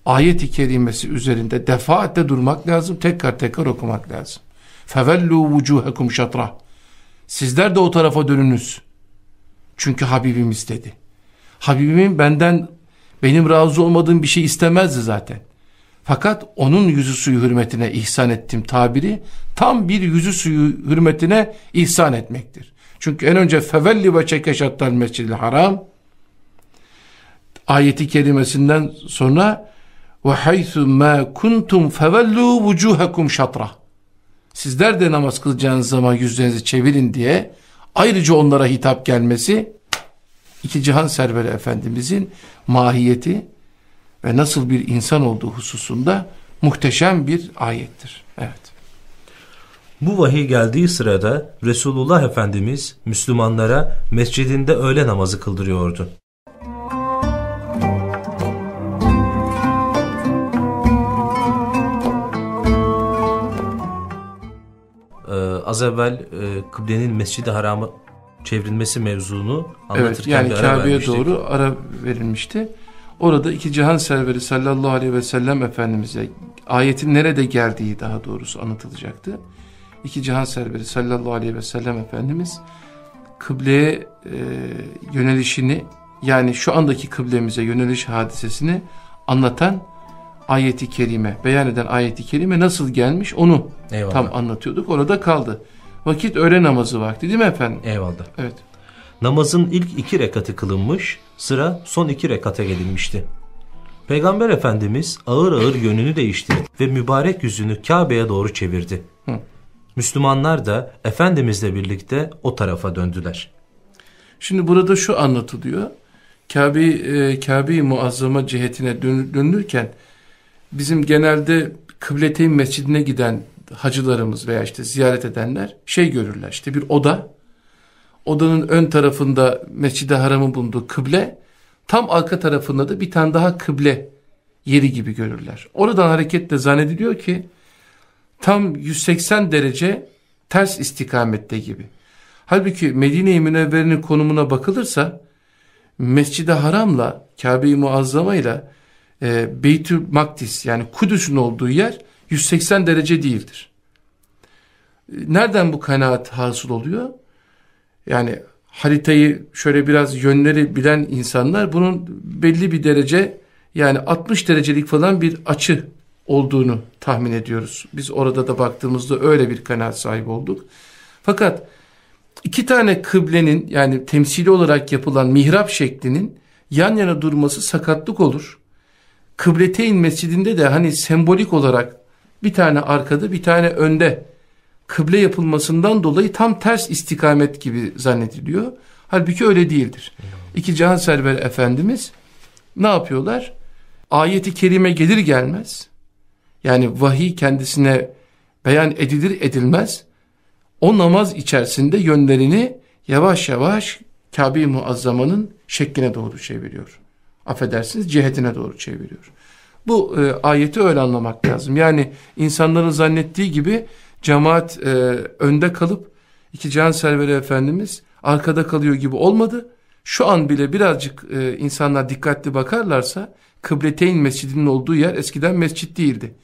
Ayet-i kerimesi üzerinde defaatle durmak lazım. Tekrar tekrar okumak lazım. Fevellu vucuhekum şatra. Sizler de o tarafa dönünüz. Çünkü Habibim istedi. Habibimin benden benim razı olmadığım bir şey istemezdi zaten. Fakat onun yüzü suyu hürmetine ihsan ettim tabiri tam bir yüzü suyu hürmetine ihsan etmektir. Çünkü en önce fevelli ve çekeşattal mescidil haram ayeti kerimesinden sonra ve haythu ma kuntum fevellu vucuhakum şatra. Sizler de namaz kılacağınız zaman yüzlerinizi çevirin diye ayrıca onlara hitap gelmesi iki cihan serveri efendimizin mahiyeti ve nasıl bir insan olduğu hususunda muhteşem bir ayettir. Evet. Bu vahiy geldiği sırada Resulullah Efendimiz Müslümanlara mescidinde öğle namazı kıldırıyordu. Ee, az evvel e, kıblenin Mescid-i Haram'a çevrilmesi mevzunu anlatırken evet, yani Kabe'ye doğru ara verilmişti. Orada iki cihan serveri sallallahu aleyhi ve sellem Efendimiz'e ayetin nerede geldiği daha doğrusu anlatılacaktı. İki cihan serveri sallallahu aleyhi ve sellem Efendimiz kıbleye e, yönelişini yani şu andaki kıblemize yöneliş hadisesini anlatan ayeti kerime, beyan eden ayeti kerime nasıl gelmiş onu Eyvallah. tam anlatıyorduk. Orada kaldı. Vakit öğle namazı vakti değil mi efendim? Eyvallah. Evet. Namazın ilk iki rekatı kılınmış, sıra son iki rekata gelinmişti. Peygamber Efendimiz ağır ağır yönünü değiştirdi ve mübarek yüzünü Kabe'ye doğru çevirdi. Hı. Müslümanlar da Efendimizle birlikte o tarafa döndüler. Şimdi burada şu anlatılıyor. Kabe e, Kabe muazzama cihetine dön, dönülürken bizim genelde Kıbleteyn Mescidine giden hacılarımız veya işte ziyaret edenler şey görürler. İşte bir oda. Odanın ön tarafında Mescid-i Haram'ın bulunduğu kıble. Tam arka tarafında da bir tane daha kıble yeri gibi görürler. Oradan hareketle zannediliyor ki tam 180 derece ters istikamette gibi. Halbuki Medine-i Münevvere'nin konumuna bakılırsa Mescid-i Haram'la Kabe-i Muazzama ile e, Beytül Makdis yani Kudüs'ün olduğu yer 180 derece değildir. Nereden bu kanaat hasıl oluyor? Yani haritayı şöyle biraz yönleri bilen insanlar bunun belli bir derece yani 60 derecelik falan bir açı olduğunu tahmin ediyoruz. Biz orada da baktığımızda öyle bir kanaat sahibi olduk. Fakat iki tane kıblenin yani temsili olarak yapılan mihrap şeklinin yan yana durması sakatlık olur. Kıbleteyn mescidinde de hani sembolik olarak bir tane arkada bir tane önde kıble yapılmasından dolayı tam ters istikamet gibi zannediliyor. Halbuki öyle değildir. İki Cihan Server Efendimiz ne yapıyorlar? Ayeti kerime gelir gelmez yani vahiy kendisine beyan edilir edilmez o namaz içerisinde yönlerini yavaş yavaş Kabe-i Muazzama'nın şekline doğru çeviriyor. Affedersiniz cihetine doğru çeviriyor. Bu e, ayeti öyle anlamak lazım. Yani insanların zannettiği gibi cemaat e, önde kalıp iki can serveri efendimiz arkada kalıyor gibi olmadı. Şu an bile birazcık e, insanlar dikkatli bakarlarsa Kıbleteyn mescidinin olduğu yer eskiden mescit değildi.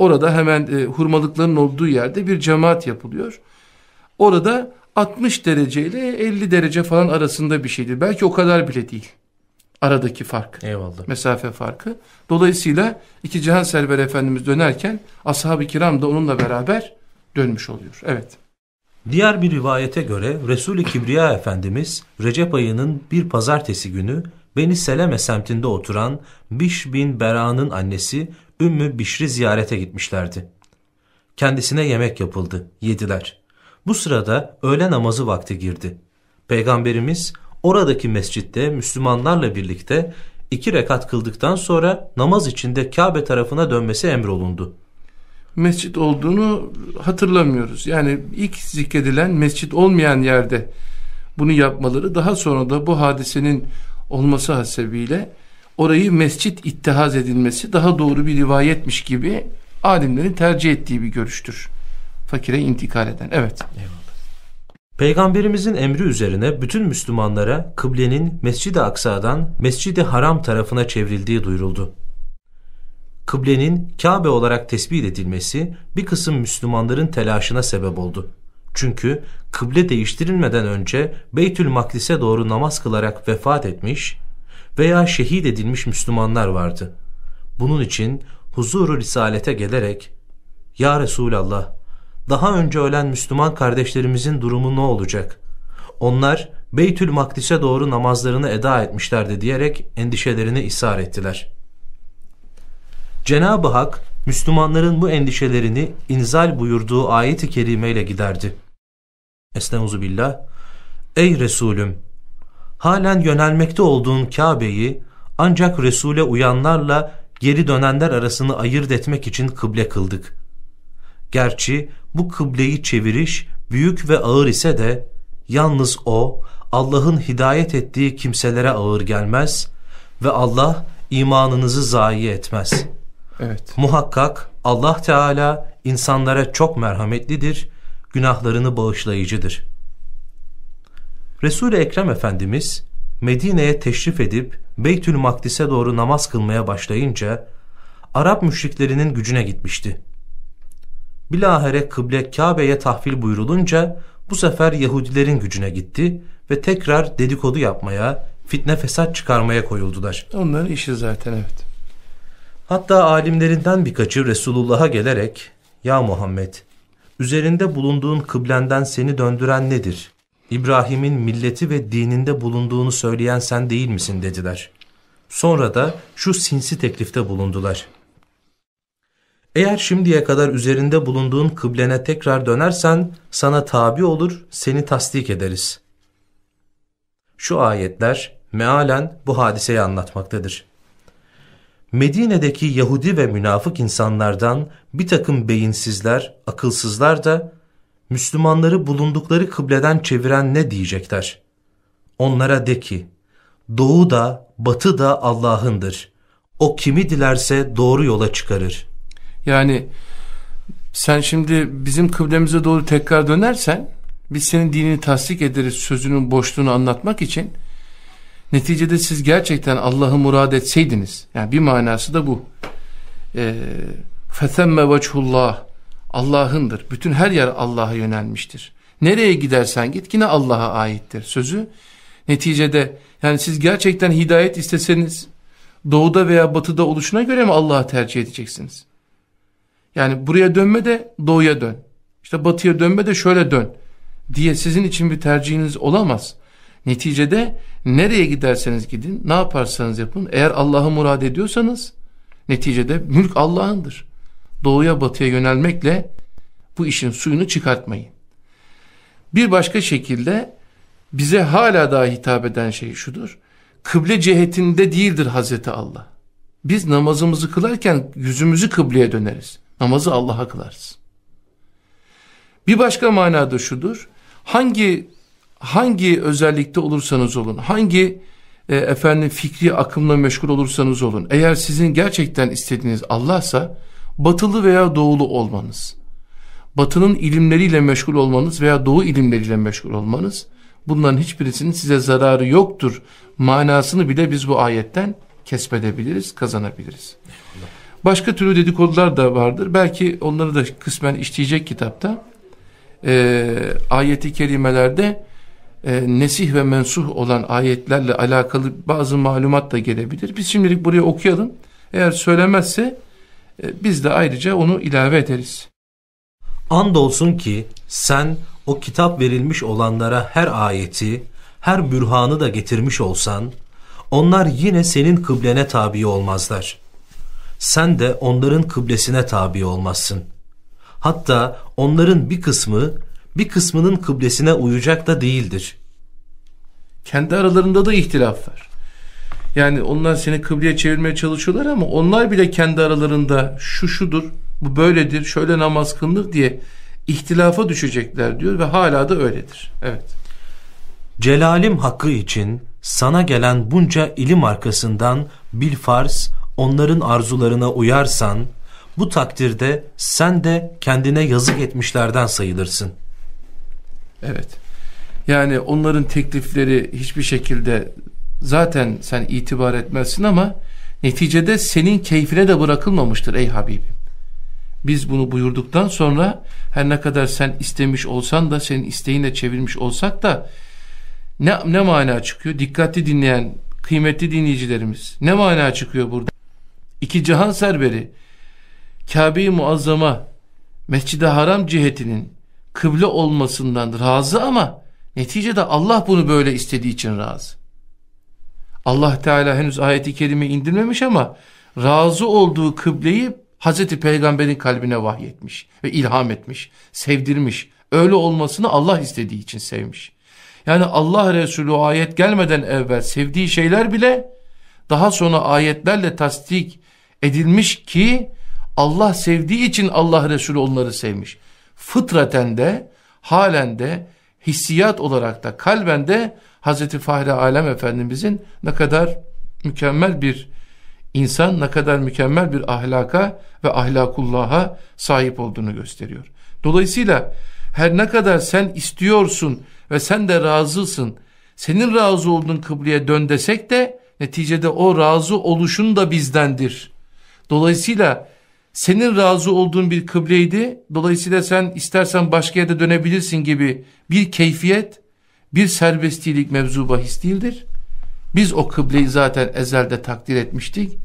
Orada hemen e, hurmalıkların olduğu yerde bir cemaat yapılıyor. Orada 60 derece ile 50 derece falan arasında bir şeydir. Belki o kadar bile değil. Aradaki fark. Eyvallah. Mesafe farkı. Dolayısıyla iki cihan server efendimiz dönerken ashab-ı kiram da onunla beraber dönmüş oluyor. Evet. Diğer bir rivayete göre Resul-i Kibriya Efendimiz Recep ayının bir pazartesi günü Beni Seleme semtinde oturan Biş bin Bera'nın annesi Ümmü Bişri ziyarete gitmişlerdi. Kendisine yemek yapıldı, yediler. Bu sırada öğle namazı vakti girdi. Peygamberimiz oradaki mescitte Müslümanlarla birlikte iki rekat kıldıktan sonra namaz içinde Kabe tarafına dönmesi emrolundu. Mescit olduğunu hatırlamıyoruz. Yani ilk zikredilen mescit olmayan yerde bunu yapmaları daha sonra da bu hadisenin olması hasebiyle orayı mescit ittihaz edilmesi daha doğru bir rivayetmiş gibi alimlerin tercih ettiği bir görüştür. Fakire intikal eden. Evet. Eyvallah. Peygamberimizin emri üzerine bütün Müslümanlara kıblenin Mescid-i Aksa'dan Mescid-i Haram tarafına çevrildiği duyuruldu. Kıblenin Kabe olarak tespit edilmesi bir kısım Müslümanların telaşına sebep oldu. Çünkü kıble değiştirilmeden önce Beytül Makdis'e doğru namaz kılarak vefat etmiş veya şehit edilmiş Müslümanlar vardı. Bunun için huzuru risalete gelerek Ya Resulallah daha önce ölen Müslüman kardeşlerimizin durumu ne olacak? Onlar Beytül Makdis'e doğru namazlarını eda etmişlerdi diyerek endişelerini ishar ettiler. Cenab-ı Hak Müslümanların bu endişelerini inzal buyurduğu ayet-i kerimeyle giderdi. Estağfirullah. Ey Resulüm! Halen yönelmekte olduğun Kabe'yi ancak Resul'e uyanlarla geri dönenler arasını ayırt etmek için kıble kıldık. Gerçi bu kıbleyi çeviriş büyük ve ağır ise de yalnız o Allah'ın hidayet ettiği kimselere ağır gelmez ve Allah imanınızı zayi etmez. Evet. Muhakkak Allah Teala insanlara çok merhametlidir, günahlarını bağışlayıcıdır. Resul-i Ekrem Efendimiz Medine'ye teşrif edip Beytül Makdis'e doğru namaz kılmaya başlayınca Arap müşriklerinin gücüne gitmişti. Bilahere kıble Kabe'ye tahvil buyurulunca bu sefer Yahudilerin gücüne gitti ve tekrar dedikodu yapmaya, fitne fesat çıkarmaya koyuldular. Onların işi zaten evet. Hatta alimlerinden birkaçı Resulullah'a gelerek ''Ya Muhammed, üzerinde bulunduğun kıblenden seni döndüren nedir? İbrahim'in milleti ve dininde bulunduğunu söyleyen sen değil misin?'' dediler. Sonra da şu sinsi teklifte bulundular. Eğer şimdiye kadar üzerinde bulunduğun kıblene tekrar dönersen sana tabi olur, seni tasdik ederiz. Şu ayetler mealen bu hadiseyi anlatmaktadır. Medine'deki Yahudi ve münafık insanlardan bir takım beyinsizler, akılsızlar da Müslümanları bulundukları kıbleden çeviren ne diyecekler? Onlara de ki, doğu da batı da Allah'ındır. O kimi dilerse doğru yola çıkarır. Yani sen şimdi bizim kıblemize doğru tekrar dönersen biz senin dinini tasdik ederiz sözünün boşluğunu anlatmak için neticede siz gerçekten Allah'ı murad etseydiniz yani bir manası da bu fethemme veçhullah Allah'ındır. Bütün her yer Allah'a yönelmiştir. Nereye gidersen git yine Allah'a aittir sözü. Neticede yani siz gerçekten hidayet isteseniz doğuda veya batıda oluşuna göre mi Allah'ı tercih edeceksiniz? Yani buraya dönme de doğuya dön. İşte batıya dönme de şöyle dön diye sizin için bir tercihiniz olamaz. Neticede nereye giderseniz gidin, ne yaparsanız yapın, eğer Allah'ı murad ediyorsanız neticede mülk Allah'ındır. Doğuya batıya yönelmekle bu işin suyunu çıkartmayın. Bir başka şekilde bize hala daha hitap eden şey şudur. Kıble cihetinde değildir Hazreti Allah. Biz namazımızı kılarken yüzümüzü kıbleye döneriz. Namazı Allah'a kılarız. Bir başka manada şudur. Hangi hangi özellikte olursanız olun, hangi e, efendim fikri akımla meşgul olursanız olun, eğer sizin gerçekten istediğiniz Allah'sa batılı veya doğulu olmanız, batının ilimleriyle meşgul olmanız veya doğu ilimleriyle meşgul olmanız, bunların hiçbirisinin size zararı yoktur manasını bile biz bu ayetten kesbedebiliriz, kazanabiliriz. Başka türlü dedikodular da vardır. Belki onları da kısmen işleyecek kitapta. E, ayeti kerimelerde e, nesih ve mensuh olan ayetlerle alakalı bazı malumat da gelebilir. Biz şimdilik buraya okuyalım. Eğer söylemezse biz de ayrıca onu ilave ederiz. Andolsun ki sen o kitap verilmiş olanlara her ayeti, her bürhanı da getirmiş olsan, onlar yine senin kıblene tabi olmazlar. Sen de onların kıblesine tabi olmazsın. Hatta onların bir kısmı, bir kısmının kıblesine uyacak da değildir. Kendi aralarında da ihtilaf var. Yani onlar seni kıbleye çevirmeye çalışıyorlar ama onlar bile kendi aralarında şu şudur, bu böyledir, şöyle namaz kılınır diye ihtilafa düşecekler diyor ve hala da öyledir. Evet. Celalim hakkı için sana gelen bunca ilim arkasından bil farz onların arzularına uyarsan bu takdirde sen de kendine yazık etmişlerden sayılırsın. Evet. Yani onların teklifleri hiçbir şekilde zaten sen itibar etmezsin ama neticede senin keyfine de bırakılmamıştır ey Habibim. Biz bunu buyurduktan sonra her ne kadar sen istemiş olsan da senin isteğinle çevirmiş olsak da ne, ne mana çıkıyor? Dikkatli dinleyen kıymetli dinleyicilerimiz ne mana çıkıyor burada? İki cihan serveri Kabe-i Muazzama Mescid-i Haram cihetinin kıble olmasından razı ama neticede Allah bunu böyle istediği için razı. Allah Teala henüz ayeti kerime indirmemiş ama razı olduğu kıbleyi Hazreti Peygamber'in kalbine vahyetmiş ve ilham etmiş, sevdirmiş. Öyle olmasını Allah istediği için sevmiş. Yani Allah Resulü ayet gelmeden evvel sevdiği şeyler bile daha sonra ayetlerle tasdik edilmiş ki Allah sevdiği için Allah Resulü onları sevmiş. Fıtraten de, halen de, hissiyat olarak da, kalben de Hazreti Fahri Alem Efendimizin ne kadar mükemmel bir insan, ne kadar mükemmel bir ahlaka ve ahlakullah'a sahip olduğunu gösteriyor. Dolayısıyla her ne kadar sen istiyorsun ve sen de razısın, senin razı olduğun kıbleye dön desek de neticede o razı oluşun da bizdendir. Dolayısıyla senin razı olduğun bir kıbleydi. Dolayısıyla sen istersen başka yerde dönebilirsin gibi bir keyfiyet, bir serbestlilik mevzu bahis değildir. Biz o kıbleyi zaten ezelde takdir etmiştik.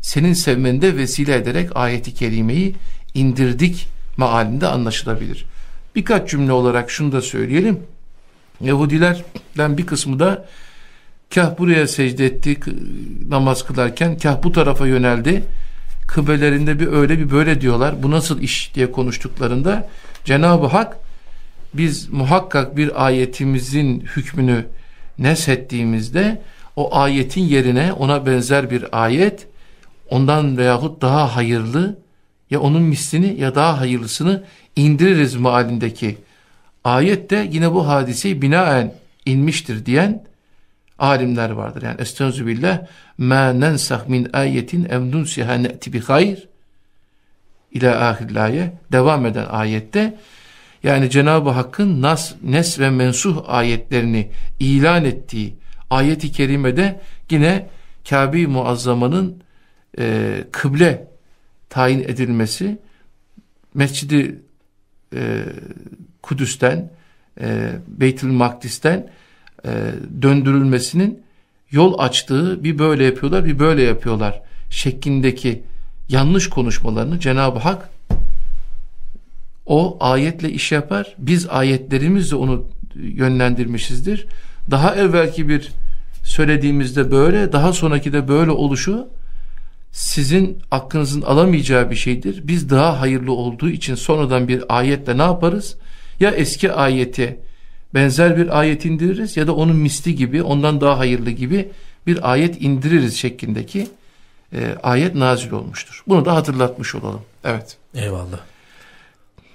Senin sevmende vesile ederek ayeti kerimeyi indirdik mealinde anlaşılabilir. Birkaç cümle olarak şunu da söyleyelim. Yahudilerden bir kısmı da kah buraya secde etti namaz kılarken kah bu tarafa yöneldi. Kıbelerinde bir öyle bir böyle diyorlar. Bu nasıl iş diye konuştuklarında Cenab-ı Hak biz muhakkak bir ayetimizin hükmünü neshettiğimizde o ayetin yerine ona benzer bir ayet ondan veyahut daha hayırlı ya onun mislini ya daha hayırlısını indiririz mealindeki ayette yine bu hadiseyi binaen inmiştir diyen alimler vardır. Yani estaizu nensah min ayetin emdun siha ne'ti bi hayr ila ahirlaye devam eden ayette yani Cenab-ı Hakk'ın nas, nes ve mensuh ayetlerini ilan ettiği ayeti kerimede yine Kabe-i Muazzama'nın e, kıble tayin edilmesi Mescidi e, Kudüs'ten e, Beytül Makdis'ten e, döndürülmesinin yol açtığı bir böyle yapıyorlar bir böyle yapıyorlar şeklindeki yanlış konuşmalarını Cenab-ı Hak o ayetle iş yapar. Biz ayetlerimizle onu yönlendirmişizdir. Daha evvelki bir söylediğimizde böyle, daha sonraki de böyle oluşu sizin aklınızın alamayacağı bir şeydir. Biz daha hayırlı olduğu için sonradan bir ayetle ne yaparız? Ya eski ayeti benzer bir ayet indiririz ya da onun misli gibi, ondan daha hayırlı gibi bir ayet indiririz şeklindeki e, ayet nazil olmuştur. Bunu da hatırlatmış olalım. Evet. Eyvallah.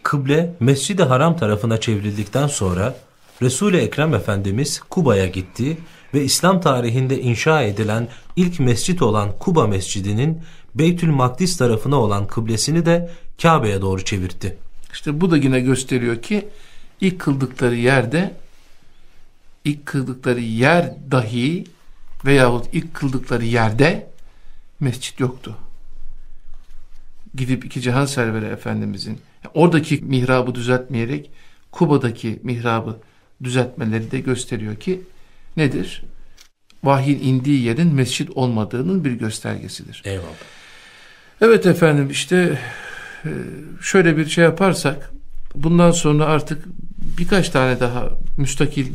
Kıble Mescid-i Haram tarafına çevrildikten sonra Resul-i Ekrem Efendimiz Kuba'ya gitti ve İslam tarihinde inşa edilen ilk mescit olan Kuba Mescidi'nin Beytül Makdis tarafına olan kıblesini de Kabe'ye doğru çevirtti. İşte bu da yine gösteriyor ki ilk kıldıkları yerde ilk kıldıkları yer dahi veyahut ilk kıldıkları yerde mescit yoktu. Gidip iki cihan serveri Efendimizin oradaki mihrabı düzeltmeyerek Kuba'daki mihrabı düzeltmeleri de gösteriyor ki nedir? Vahyin indiği yerin mescit olmadığının bir göstergesidir. Eyvallah. Evet efendim işte e, şöyle bir şey yaparsak bundan sonra artık birkaç tane daha müstakil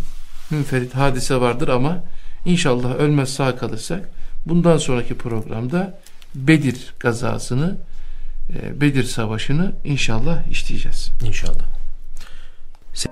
münferit hadise vardır ama inşallah ölmez sağ kalırsak bundan sonraki programda Bedir gazasını e, Bedir Savaşı'nı inşallah işleyeceğiz. İnşallah. Se